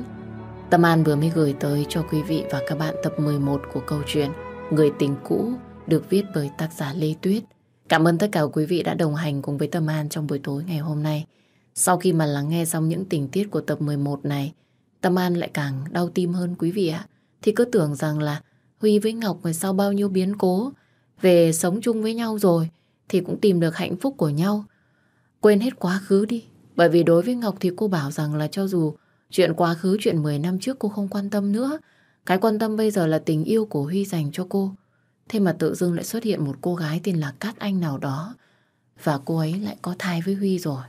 Tâm An vừa mới gửi tới cho quý vị và các bạn tập 11 của câu chuyện Người tình cũ được viết bởi tác giả Lê Tuyết. Cảm ơn tất cả quý vị đã đồng hành cùng với Tâm An trong buổi tối ngày hôm nay. Sau khi mà lắng nghe xong những tình tiết của tập 11 này, Tâm An lại càng đau tim hơn quý vị ạ. Thì cứ tưởng rằng là Huy với Ngọc rồi sau bao nhiêu biến cố về sống chung với nhau rồi thì cũng tìm được hạnh phúc của nhau. Quên hết quá khứ đi. Bởi vì đối với Ngọc thì cô bảo rằng là cho dù chuyện quá khứ, chuyện 10 năm trước cô không quan tâm nữa. Cái quan tâm bây giờ là tình yêu của Huy dành cho cô. Thế mà tự dưng lại xuất hiện một cô gái tên là Cát Anh nào đó. Và cô ấy lại có thai với Huy rồi.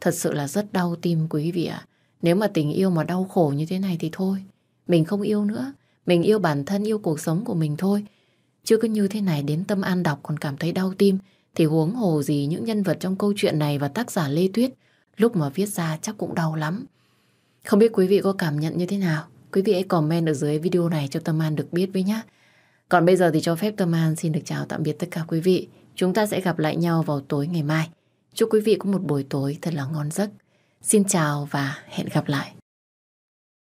Thật sự là rất đau tim quý vị ạ. Nếu mà tình yêu mà đau khổ như thế này thì thôi. Mình không yêu nữa. Mình yêu bản thân, yêu cuộc sống của mình thôi. Chứ cứ như thế này đến tâm an đọc còn cảm thấy đau tim, thì huống hồ gì những nhân vật trong câu chuyện này và tác giả Lê Tuyết, lúc mà viết ra chắc cũng đau lắm. Không biết quý vị có cảm nhận như thế nào? Quý vị hãy comment ở dưới video này cho Tâm An được biết với nhé. Còn bây giờ thì cho phép Tâm An xin được chào tạm biệt tất cả quý vị. Chúng ta sẽ gặp lại nhau vào tối ngày mai. Chúc quý vị có một buổi tối thật là ngon giấc. Xin chào và hẹn gặp lại.